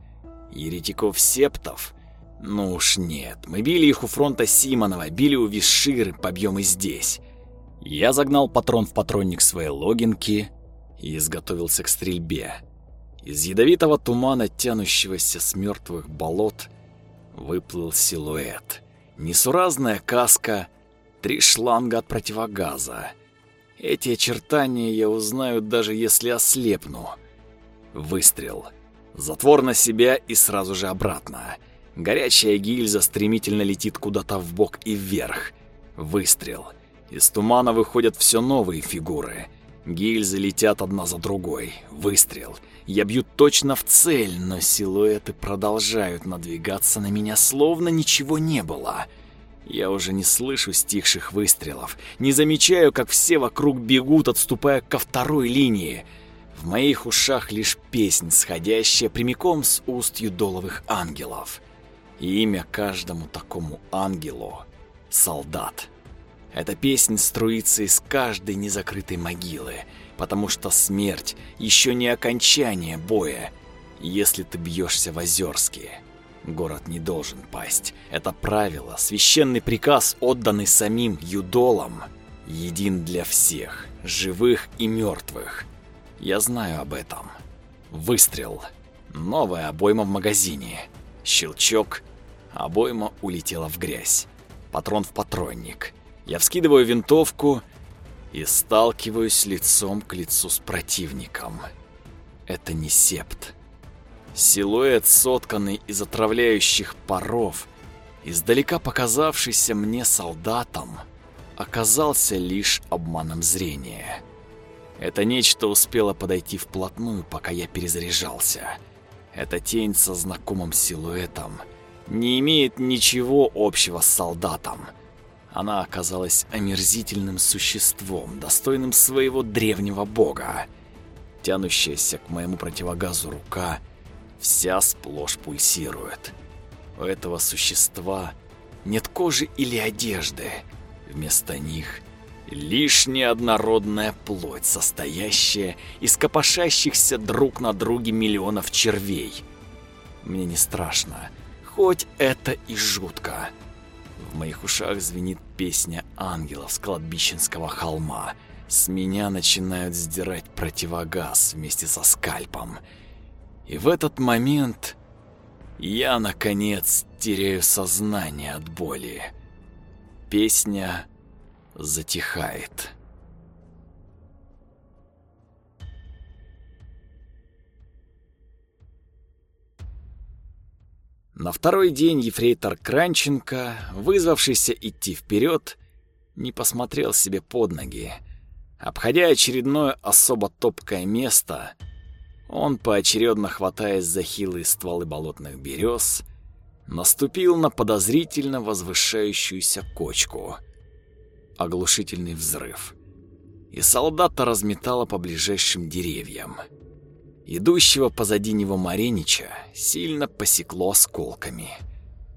Еретиков-септов? Ну уж нет, мы били их у фронта Симонова, били у Виширы, побьем и здесь. Я загнал патрон в патронник своей логинки и изготовился к стрельбе. Из ядовитого тумана, тянущегося с мертвых болот, выплыл силуэт. Несуразная каска, три шланга от противогаза. Эти очертания я узнаю, даже если ослепну. Выстрел. Затвор на себя и сразу же обратно. Горячая гильза стремительно летит куда-то в бок и вверх. Выстрел. Из тумана выходят все новые фигуры. Гильзы летят одна за другой. Выстрел. Я бью точно в цель, но силуэты продолжают надвигаться на меня, словно ничего не было. Я уже не слышу стихших выстрелов, не замечаю, как все вокруг бегут, отступая ко второй линии. В моих ушах лишь песнь, сходящая прямиком с уст юдоловых ангелов. И имя каждому такому ангелу — солдат. Эта песня струится из каждой незакрытой могилы — потому что смерть еще не окончание боя. Если ты бьешься в Озерске, город не должен пасть. Это правило, священный приказ, отданный самим юдолам, един для всех, живых и мертвых. Я знаю об этом. Выстрел. Новая обойма в магазине. Щелчок. Обойма улетела в грязь. Патрон в патронник. Я вскидываю винтовку и сталкиваюсь лицом к лицу с противником. Это не септ. Силуэт, сотканный из отравляющих паров, издалека показавшийся мне солдатом, оказался лишь обманом зрения. Это нечто успело подойти вплотную, пока я перезаряжался. Эта тень со знакомым силуэтом не имеет ничего общего с солдатом — она оказалась омерзительным существом, достойным своего древнего бога. Тянущаяся к моему противогазу рука вся сплошь пульсирует. У этого существа нет кожи или одежды. Вместо них лишь неоднородная плоть, состоящая из копошащихся друг на друге миллионов червей. Мне не страшно, хоть это и жутко. В моих ушах звенит песня ангелов с кладбищенского холма. С меня начинают сдирать противогаз вместе со скальпом. И в этот момент я, наконец, теряю сознание от боли. Песня затихает. На второй день ефрейтор Кранченко, вызвавшийся идти вперед, не посмотрел себе под ноги. Обходя очередное особо топкое место, он, поочередно хватаясь за хилые стволы болотных берез, наступил на подозрительно возвышающуюся кочку. Оглушительный взрыв. И солдата разметало по ближайшим деревьям. Идущего позади него Маренича сильно посекло осколками.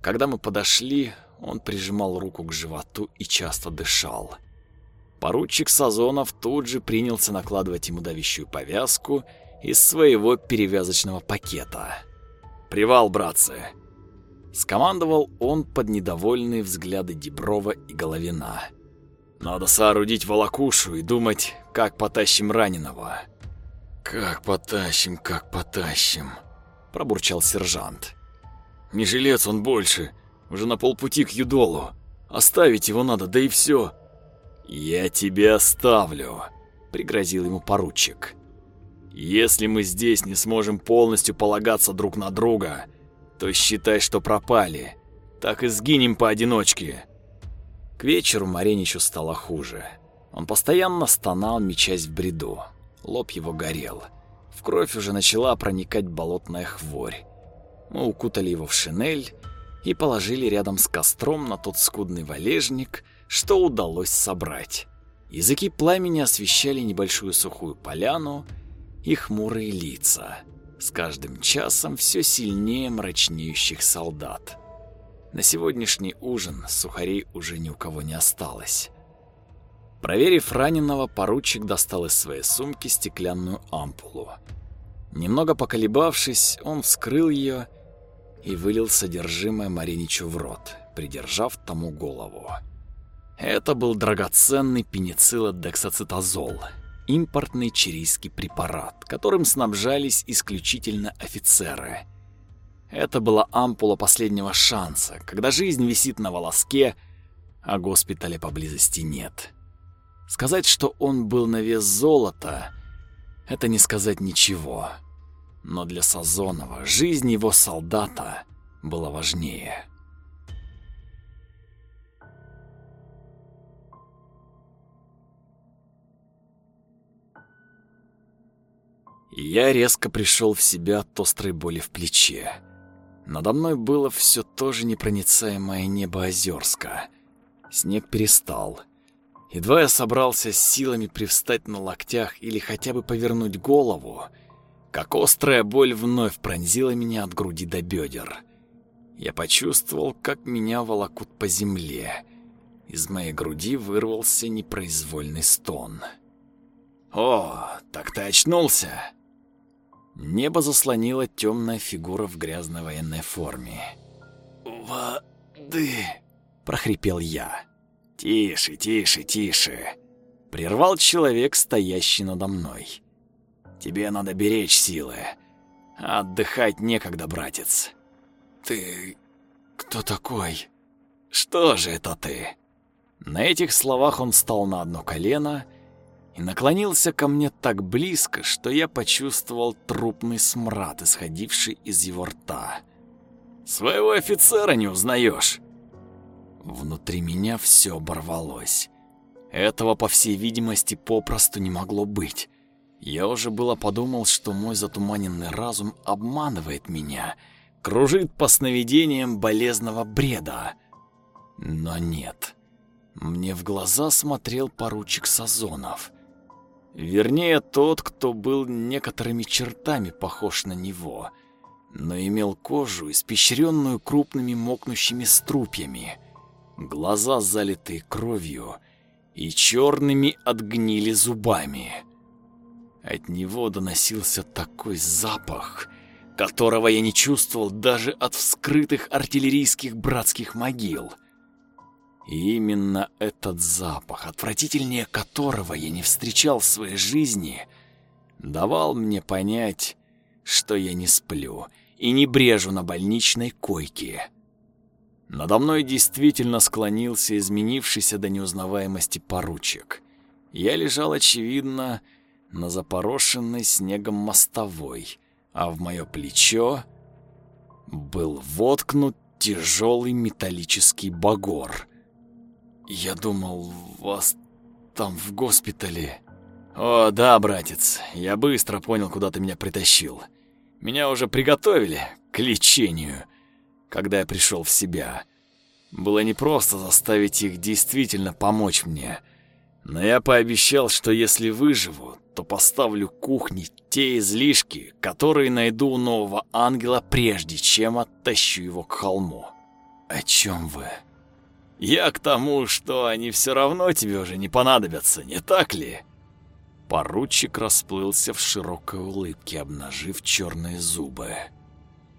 Когда мы подошли, он прижимал руку к животу и часто дышал. Поручик Сазонов тут же принялся накладывать ему давящую повязку из своего перевязочного пакета. «Привал, братцы!» Скомандовал он под недовольные взгляды Деброва и Головина. «Надо соорудить волокушу и думать, как потащим раненого». «Как потащим, как потащим», — пробурчал сержант. «Не жилец он больше, уже на полпути к Юдолу. Оставить его надо, да и все». «Я тебя оставлю», — пригрозил ему поручик. «Если мы здесь не сможем полностью полагаться друг на друга, то считай, что пропали. Так и сгинем поодиночке». К вечеру Мареничу стало хуже. Он постоянно стонал, мечась в бреду лоб его горел. В кровь уже начала проникать болотная хворь. Мы укутали его в шинель и положили рядом с костром на тот скудный валежник, что удалось собрать. Языки пламени освещали небольшую сухую поляну и хмурые лица, с каждым часом все сильнее мрачнеющих солдат. На сегодняшний ужин сухарей уже ни у кого не осталось. Проверив раненого, поручик достал из своей сумки стеклянную ампулу. Немного поколебавшись, он вскрыл ее и вылил содержимое Мариничу в рот, придержав тому голову. Это был драгоценный пенициллодексацитазол, импортный чирийский препарат, которым снабжались исключительно офицеры. Это была ампула последнего шанса, когда жизнь висит на волоске, а госпиталя поблизости нет. Сказать, что он был на вес золота, это не сказать ничего. Но для Сазонова жизнь его солдата была важнее. Я резко пришел в себя от острой боли в плече. Надо мной было все то же непроницаемое небо Озерска. Снег перестал. Едва я собрался с силами привстать на локтях или хотя бы повернуть голову, как острая боль вновь пронзила меня от груди до бедер. Я почувствовал, как меня волокут по земле. Из моей груди вырвался непроизвольный стон. «О, так ты очнулся!» Небо заслонила темная фигура в грязной военной форме. «Воды!» – прохрипел я. «Тише, тише, тише!» — прервал человек, стоящий надо мной. «Тебе надо беречь силы. Отдыхать некогда, братец». «Ты... кто такой?» «Что же это ты?» На этих словах он встал на одно колено и наклонился ко мне так близко, что я почувствовал трупный смрад, исходивший из его рта. «Своего офицера не узнаешь?» Внутри меня все оборвалось. Этого, по всей видимости, попросту не могло быть. Я уже было подумал, что мой затуманенный разум обманывает меня, кружит по сновидениям болезного бреда. Но нет. Мне в глаза смотрел поручик Сазонов. Вернее, тот, кто был некоторыми чертами похож на него, но имел кожу, испещренную крупными мокнущими струпьями — глаза залитые кровью и черными от гнили зубами. От него доносился такой запах, которого я не чувствовал даже от вскрытых артиллерийских братских могил. И именно этот запах, отвратительнее которого я не встречал в своей жизни, давал мне понять, что я не сплю и не брежу на больничной койке. Надо мной действительно склонился изменившийся до неузнаваемости поручик. Я лежал, очевидно, на запорошенной снегом мостовой, а в мое плечо был воткнут тяжелый металлический багор. Я думал, вас там в госпитале. О, да, братец, я быстро понял, куда ты меня притащил. Меня уже приготовили к лечению, когда я пришел в себя. Было непросто заставить их действительно помочь мне. Но я пообещал, что если выживу, то поставлю кухне те излишки, которые найду у нового ангела, прежде чем оттащу его к холму. О чем вы? Я к тому, что они все равно тебе уже не понадобятся, не так ли? Поручик расплылся в широкой улыбке, обнажив черные зубы.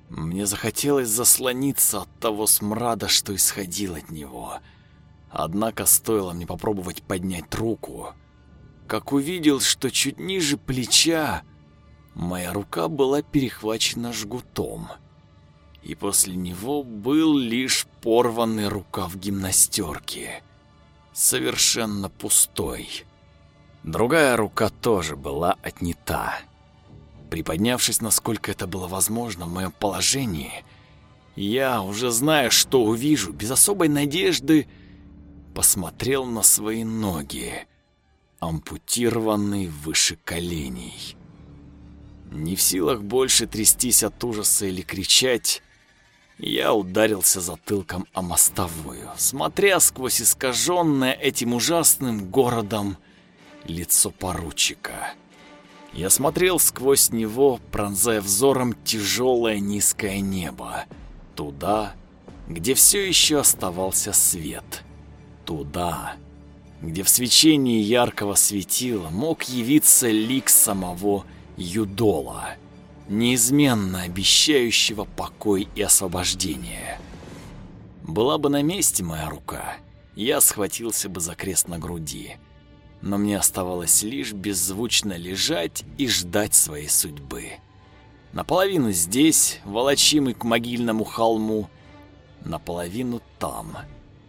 Мне захотелось заслониться от того смрада, что исходил от него. Однако стоило мне попробовать поднять руку, как увидел, что чуть ниже плеча моя рука была перехвачена жгутом. И после него был лишь порванный рукав гимнастерки, совершенно пустой. Другая рука тоже была отнята. Приподнявшись, насколько это было возможно в моем положении, я, уже зная, что увижу, без особой надежды посмотрел на свои ноги ампутированный выше коленей. Не в силах больше трястись от ужаса или кричать, я ударился затылком о мостовую, смотря сквозь искаженное этим ужасным городом лицо поручика. Я смотрел сквозь него, пронзая взором тяжелое низкое небо, туда, где все еще оставался свет, туда, где в свечении яркого светила мог явиться лик самого Юдола, неизменно обещающего покой и освобождение. Была бы на месте моя рука, я схватился бы за крест на груди, но мне оставалось лишь беззвучно лежать и ждать своей судьбы. Наполовину здесь, волочимый к могильному холму, наполовину там,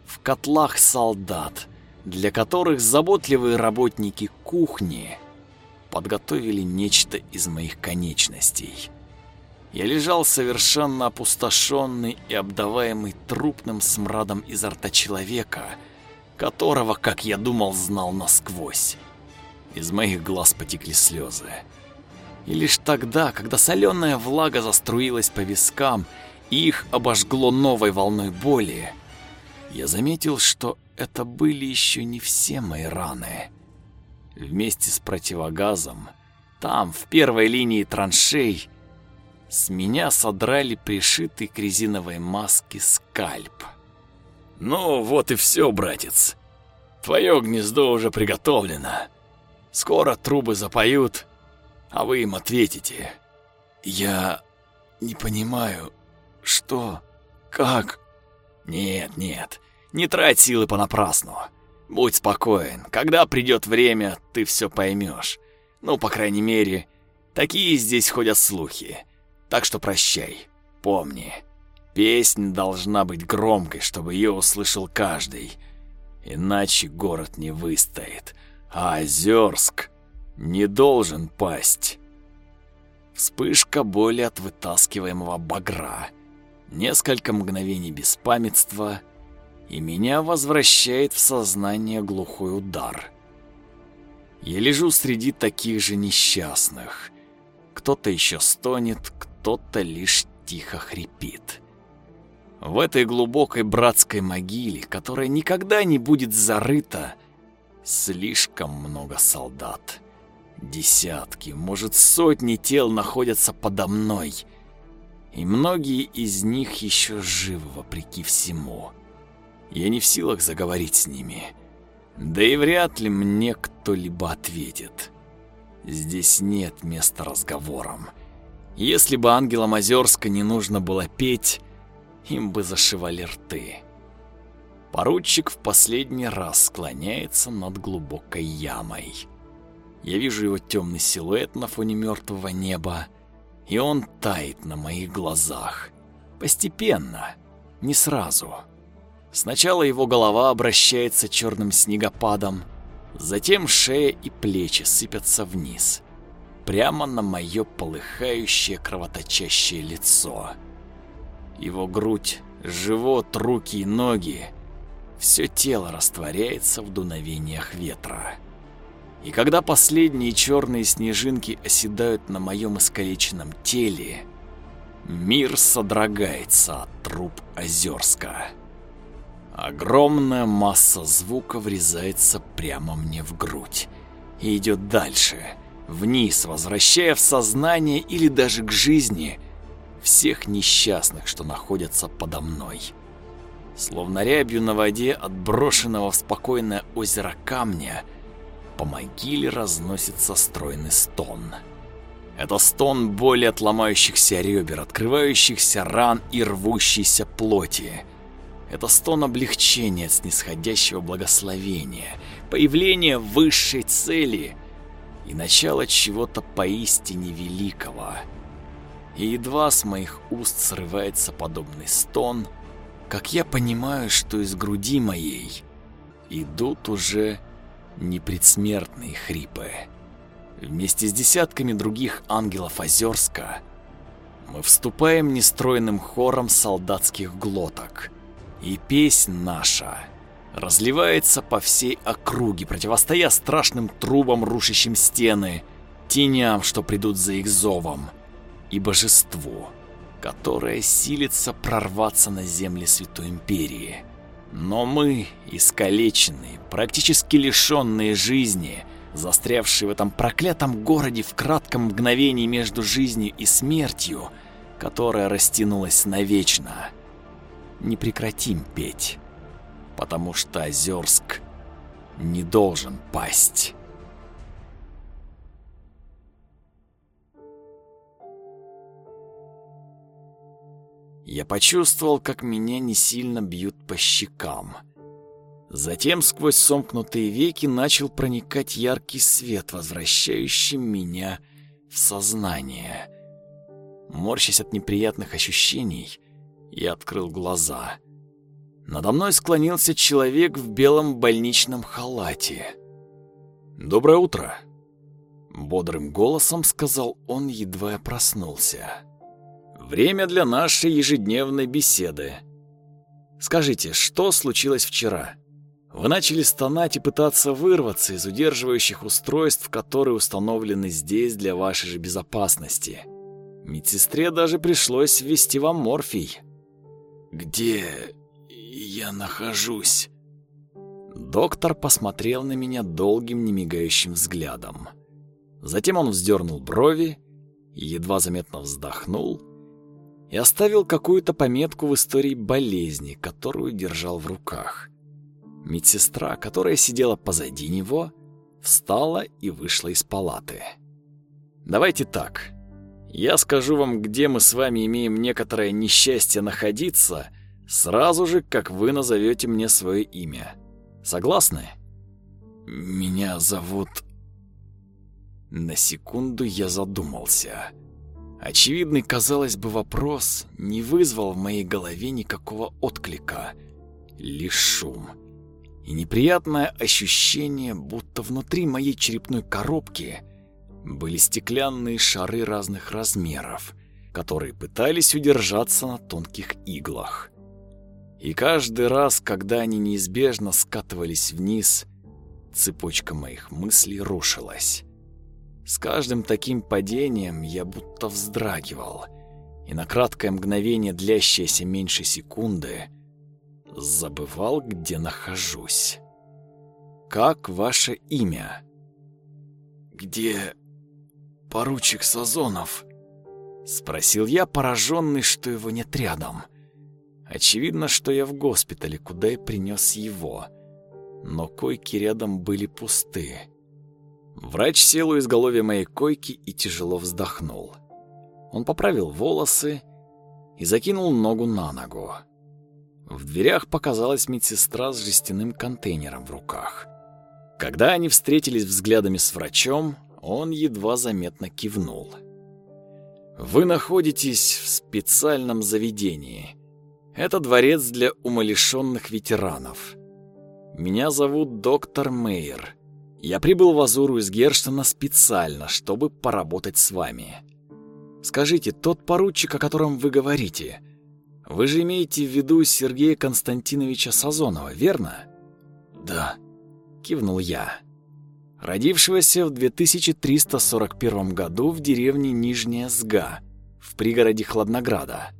в котлах солдат — для которых заботливые работники кухни подготовили нечто из моих конечностей. Я лежал совершенно опустошенный и обдаваемый трупным смрадом изо рта человека, которого, как я думал, знал насквозь. Из моих глаз потекли слезы. И лишь тогда, когда соленая влага заструилась по вискам и их обожгло новой волной боли, я заметил, что это были еще не все мои раны. Вместе с противогазом, там, в первой линии траншей, с меня содрали пришитый к резиновой маске скальп. «Ну, вот и все, братец. Твое гнездо уже приготовлено. Скоро трубы запоют, а вы им ответите. Я не понимаю, что, как...» «Нет, нет, не трать силы понапрасну. Будь спокоен, когда придет время, ты все поймешь. Ну, по крайней мере, такие здесь ходят слухи. Так что прощай, помни, песня должна быть громкой, чтобы ее услышал каждый. Иначе город не выстоит, а Озерск не должен пасть. Вспышка боли от вытаскиваемого багра. Несколько мгновений беспамятства — и меня возвращает в сознание глухой удар. Я лежу среди таких же несчастных. Кто-то еще стонет, кто-то лишь тихо хрипит. В этой глубокой братской могиле, которая никогда не будет зарыта, слишком много солдат. Десятки, может, сотни тел находятся подо мной, и многие из них еще живы вопреки всему. Я не в силах заговорить с ними. Да и вряд ли мне кто-либо ответит. Здесь нет места разговорам. Если бы ангелам Озерска не нужно было петь, им бы зашивали рты. Поручик в последний раз склоняется над глубокой ямой. Я вижу его темный силуэт на фоне мертвого неба, и он тает на моих глазах. Постепенно, не сразу. — Сначала его голова обращается черным снегопадом, затем шея и плечи сыпятся вниз, прямо на мое полыхающее кровоточащее лицо. Его грудь, живот, руки и ноги все тело растворяется в дуновениях ветра. И когда последние черные снежинки оседают на моем искалеченном теле, мир содрогается от труп Озерска. Огромная масса звука врезается прямо мне в грудь и идет дальше, вниз, возвращая в сознание или даже к жизни всех несчастных, что находятся подо мной. Словно рябью на воде от брошенного в спокойное озеро камня по могиле разносится стройный стон. Это стон боли от ломающихся ребер, открывающихся ран и рвущейся плоти. Это стон облегчения от снисходящего благословения, появления высшей цели и начала чего-то поистине великого. И едва с моих уст срывается подобный стон, как я понимаю, что из груди моей идут уже не предсмертные хрипы. Вместе с десятками других ангелов Озерска мы вступаем нестройным хором солдатских глоток – и песнь наша разливается по всей округе, противостоя страшным трубам, рушащим стены, теням, что придут за их зовом, и божеству, которое силится прорваться на земли Святой Империи. Но мы, искалеченные, практически лишенные жизни, застрявшие в этом проклятом городе в кратком мгновении между жизнью и смертью, которая растянулась навечно, не прекратим петь, потому что Озерск не должен пасть. Я почувствовал, как меня не сильно бьют по щекам. Затем сквозь сомкнутые веки начал проникать яркий свет, возвращающий меня в сознание. Морщась от неприятных ощущений, я открыл глаза. Надо мной склонился человек в белом больничном халате. «Доброе утро!» Бодрым голосом сказал он, едва я проснулся. «Время для нашей ежедневной беседы. Скажите, что случилось вчера? Вы начали стонать и пытаться вырваться из удерживающих устройств, которые установлены здесь для вашей же безопасности. Медсестре даже пришлось ввести вам морфий. «Где я нахожусь?» Доктор посмотрел на меня долгим немигающим взглядом. Затем он вздернул брови, едва заметно вздохнул и оставил какую-то пометку в истории болезни, которую держал в руках. Медсестра, которая сидела позади него, встала и вышла из палаты. «Давайте так. Я скажу вам, где мы с вами имеем некоторое несчастье находиться, сразу же, как вы назовете мне свое имя. Согласны? Меня зовут... На секунду я задумался. Очевидный, казалось бы, вопрос не вызвал в моей голове никакого отклика. Лишь шум. И неприятное ощущение, будто внутри моей черепной коробки были стеклянные шары разных размеров, которые пытались удержаться на тонких иглах. И каждый раз, когда они неизбежно скатывались вниз, цепочка моих мыслей рушилась. С каждым таким падением я будто вздрагивал, и на краткое мгновение, длящееся меньше секунды, забывал, где нахожусь. «Как ваше имя?» «Где поручик Сазонов?» — спросил я, пораженный, что его нет рядом. Очевидно, что я в госпитале, куда я принес его. Но койки рядом были пусты. Врач сел у изголовья моей койки и тяжело вздохнул. Он поправил волосы и закинул ногу на ногу. В дверях показалась медсестра с жестяным контейнером в руках. Когда они встретились взглядами с врачом, он едва заметно кивнул. «Вы находитесь в специальном заведении. Это дворец для умалишенных ветеранов. Меня зовут доктор Мейер. Я прибыл в Азуру из Герштона специально, чтобы поработать с вами. Скажите, тот поручик, о котором вы говорите, вы же имеете в виду Сергея Константиновича Сазонова, верно? Да, кивнул я. Родившегося в 2341 году в деревне Нижняя Сга, в пригороде Хладнограда.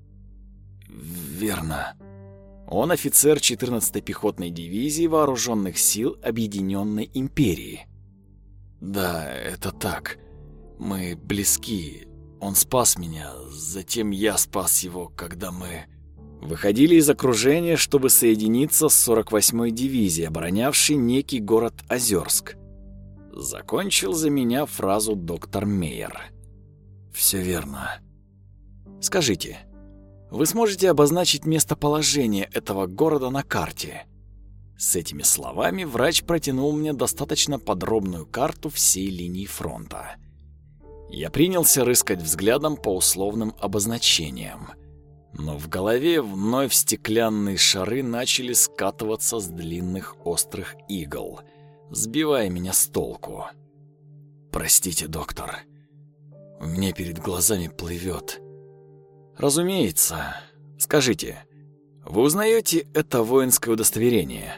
Верно. Он офицер 14-й пехотной дивизии Вооруженных сил Объединенной империи. Да, это так. Мы близки. Он спас меня, затем я спас его, когда мы выходили из окружения, чтобы соединиться с 48-й дивизией, оборонявшей некий город Озерск. Закончил за меня фразу доктор Мейер. Все верно. Скажите, вы сможете обозначить местоположение этого города на карте? С этими словами врач протянул мне достаточно подробную карту всей линии фронта. Я принялся рыскать взглядом по условным обозначениям. Но в голове вновь стеклянные шары начали скатываться с длинных острых игл, сбивая меня с толку. «Простите, доктор, у меня перед глазами плывет. «Разумеется. Скажите, вы узнаете это воинское удостоверение?»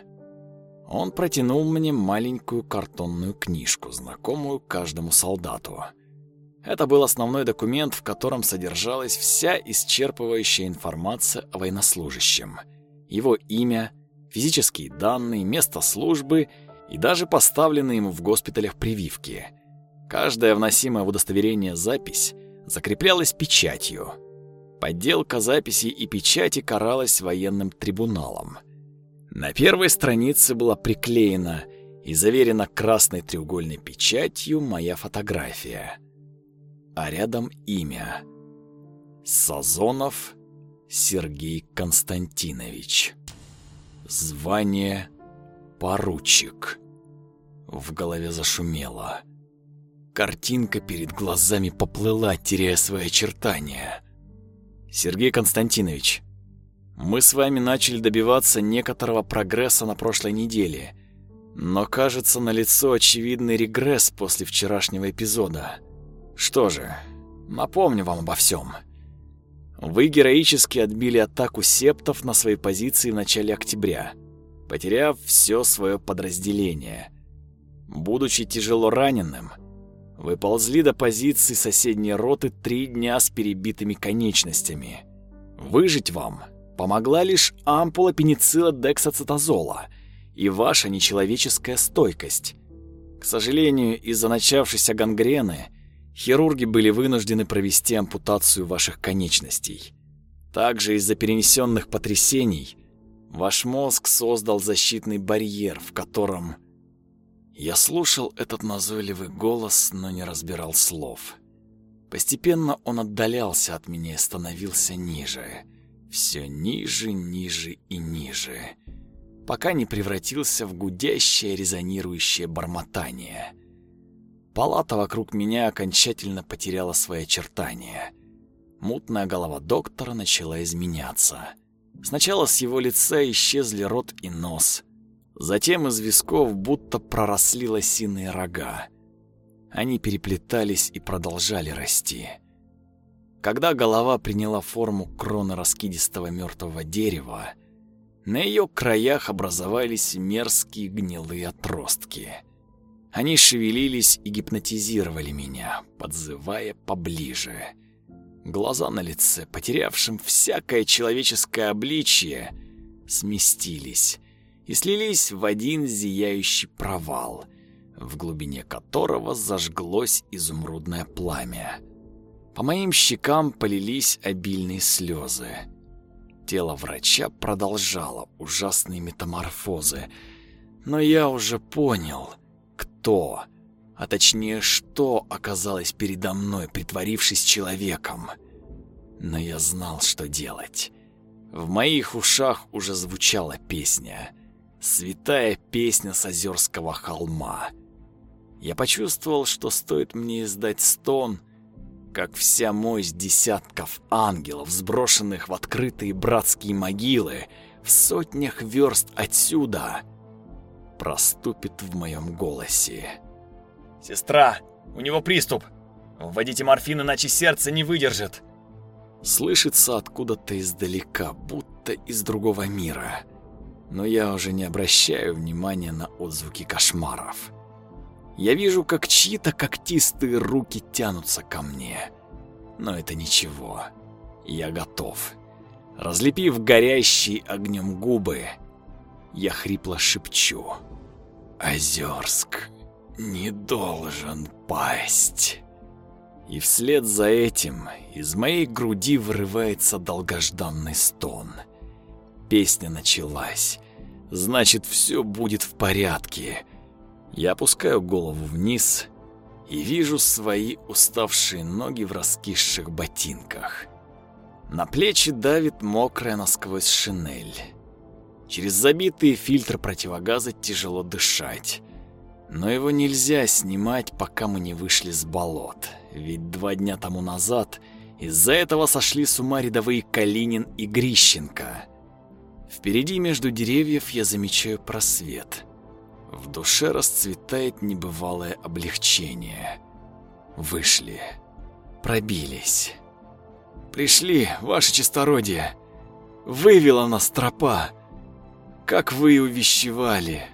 Он протянул мне маленькую картонную книжку, знакомую каждому солдату. Это был основной документ, в котором содержалась вся исчерпывающая информация о военнослужащем. Его имя, физические данные, место службы и даже поставленные ему в госпиталях прививки. Каждая вносимая в удостоверение запись закреплялась печатью. Подделка записей и печати каралась военным трибуналом. На первой странице была приклеена и заверена красной треугольной печатью моя фотография — а рядом имя. Сазонов Сергей Константинович. Звание поручик. В голове зашумело. Картинка перед глазами поплыла, теряя свои очертания. Сергей Константинович, мы с вами начали добиваться некоторого прогресса на прошлой неделе, но кажется, налицо очевидный регресс после вчерашнего эпизода. Что же, напомню вам обо всем. Вы героически отбили атаку септов на свои позиции в начале октября, потеряв все свое подразделение. Будучи тяжело раненым, вы ползли до позиции соседней роты три дня с перебитыми конечностями. Выжить вам помогла лишь ампула пеницилла дексацетазола и ваша нечеловеческая стойкость. К сожалению, из-за начавшейся гангрены – Хирурги были вынуждены провести ампутацию ваших конечностей. Также из-за перенесенных потрясений ваш мозг создал защитный барьер, в котором... Я слушал этот назойливый голос, но не разбирал слов. Постепенно он отдалялся от меня и становился ниже. Все ниже, ниже и ниже. Пока не превратился в гудящее резонирующее бормотание — Палата вокруг меня окончательно потеряла свои очертания. Мутная голова доктора начала изменяться. Сначала с его лица исчезли рот и нос. Затем из висков будто проросли лосиные рога. Они переплетались и продолжали расти. Когда голова приняла форму кроны раскидистого мертвого дерева, на ее краях образовались мерзкие гнилые отростки — они шевелились и гипнотизировали меня, подзывая поближе. Глаза на лице, потерявшим всякое человеческое обличие, сместились и слились в один зияющий провал, в глубине которого зажглось изумрудное пламя. По моим щекам полились обильные слезы. Тело врача продолжало ужасные метаморфозы, но я уже понял — кто, а точнее что оказалось передо мной, притворившись человеком. Но я знал, что делать. В моих ушах уже звучала песня. Святая песня с Озерского холма. Я почувствовал, что стоит мне издать стон, как вся мощь десятков ангелов, сброшенных в открытые братские могилы в сотнях верст отсюда, проступит в моем голосе. «Сестра, у него приступ! Вводите морфин, иначе сердце не выдержит!» Слышится откуда-то издалека, будто из другого мира. Но я уже не обращаю внимания на отзвуки кошмаров. Я вижу, как чьи-то когтистые руки тянутся ко мне. Но это ничего. Я готов. Разлепив горящие огнем губы, я хрипло шепчу. Озерск не должен пасть. И вслед за этим из моей груди вырывается долгожданный стон. Песня началась. Значит, все будет в порядке. Я опускаю голову вниз и вижу свои уставшие ноги в раскисших ботинках. На плечи давит мокрая насквозь шинель. Через забитый фильтр противогаза тяжело дышать. Но его нельзя снимать, пока мы не вышли с болот. Ведь два дня тому назад из-за этого сошли с ума рядовые Калинин и Грищенко. Впереди между деревьев я замечаю просвет. В душе расцветает небывалое облегчение. Вышли. Пробились. Пришли, ваше чистородие. Вывела нас тропа. Как вы и увещевали.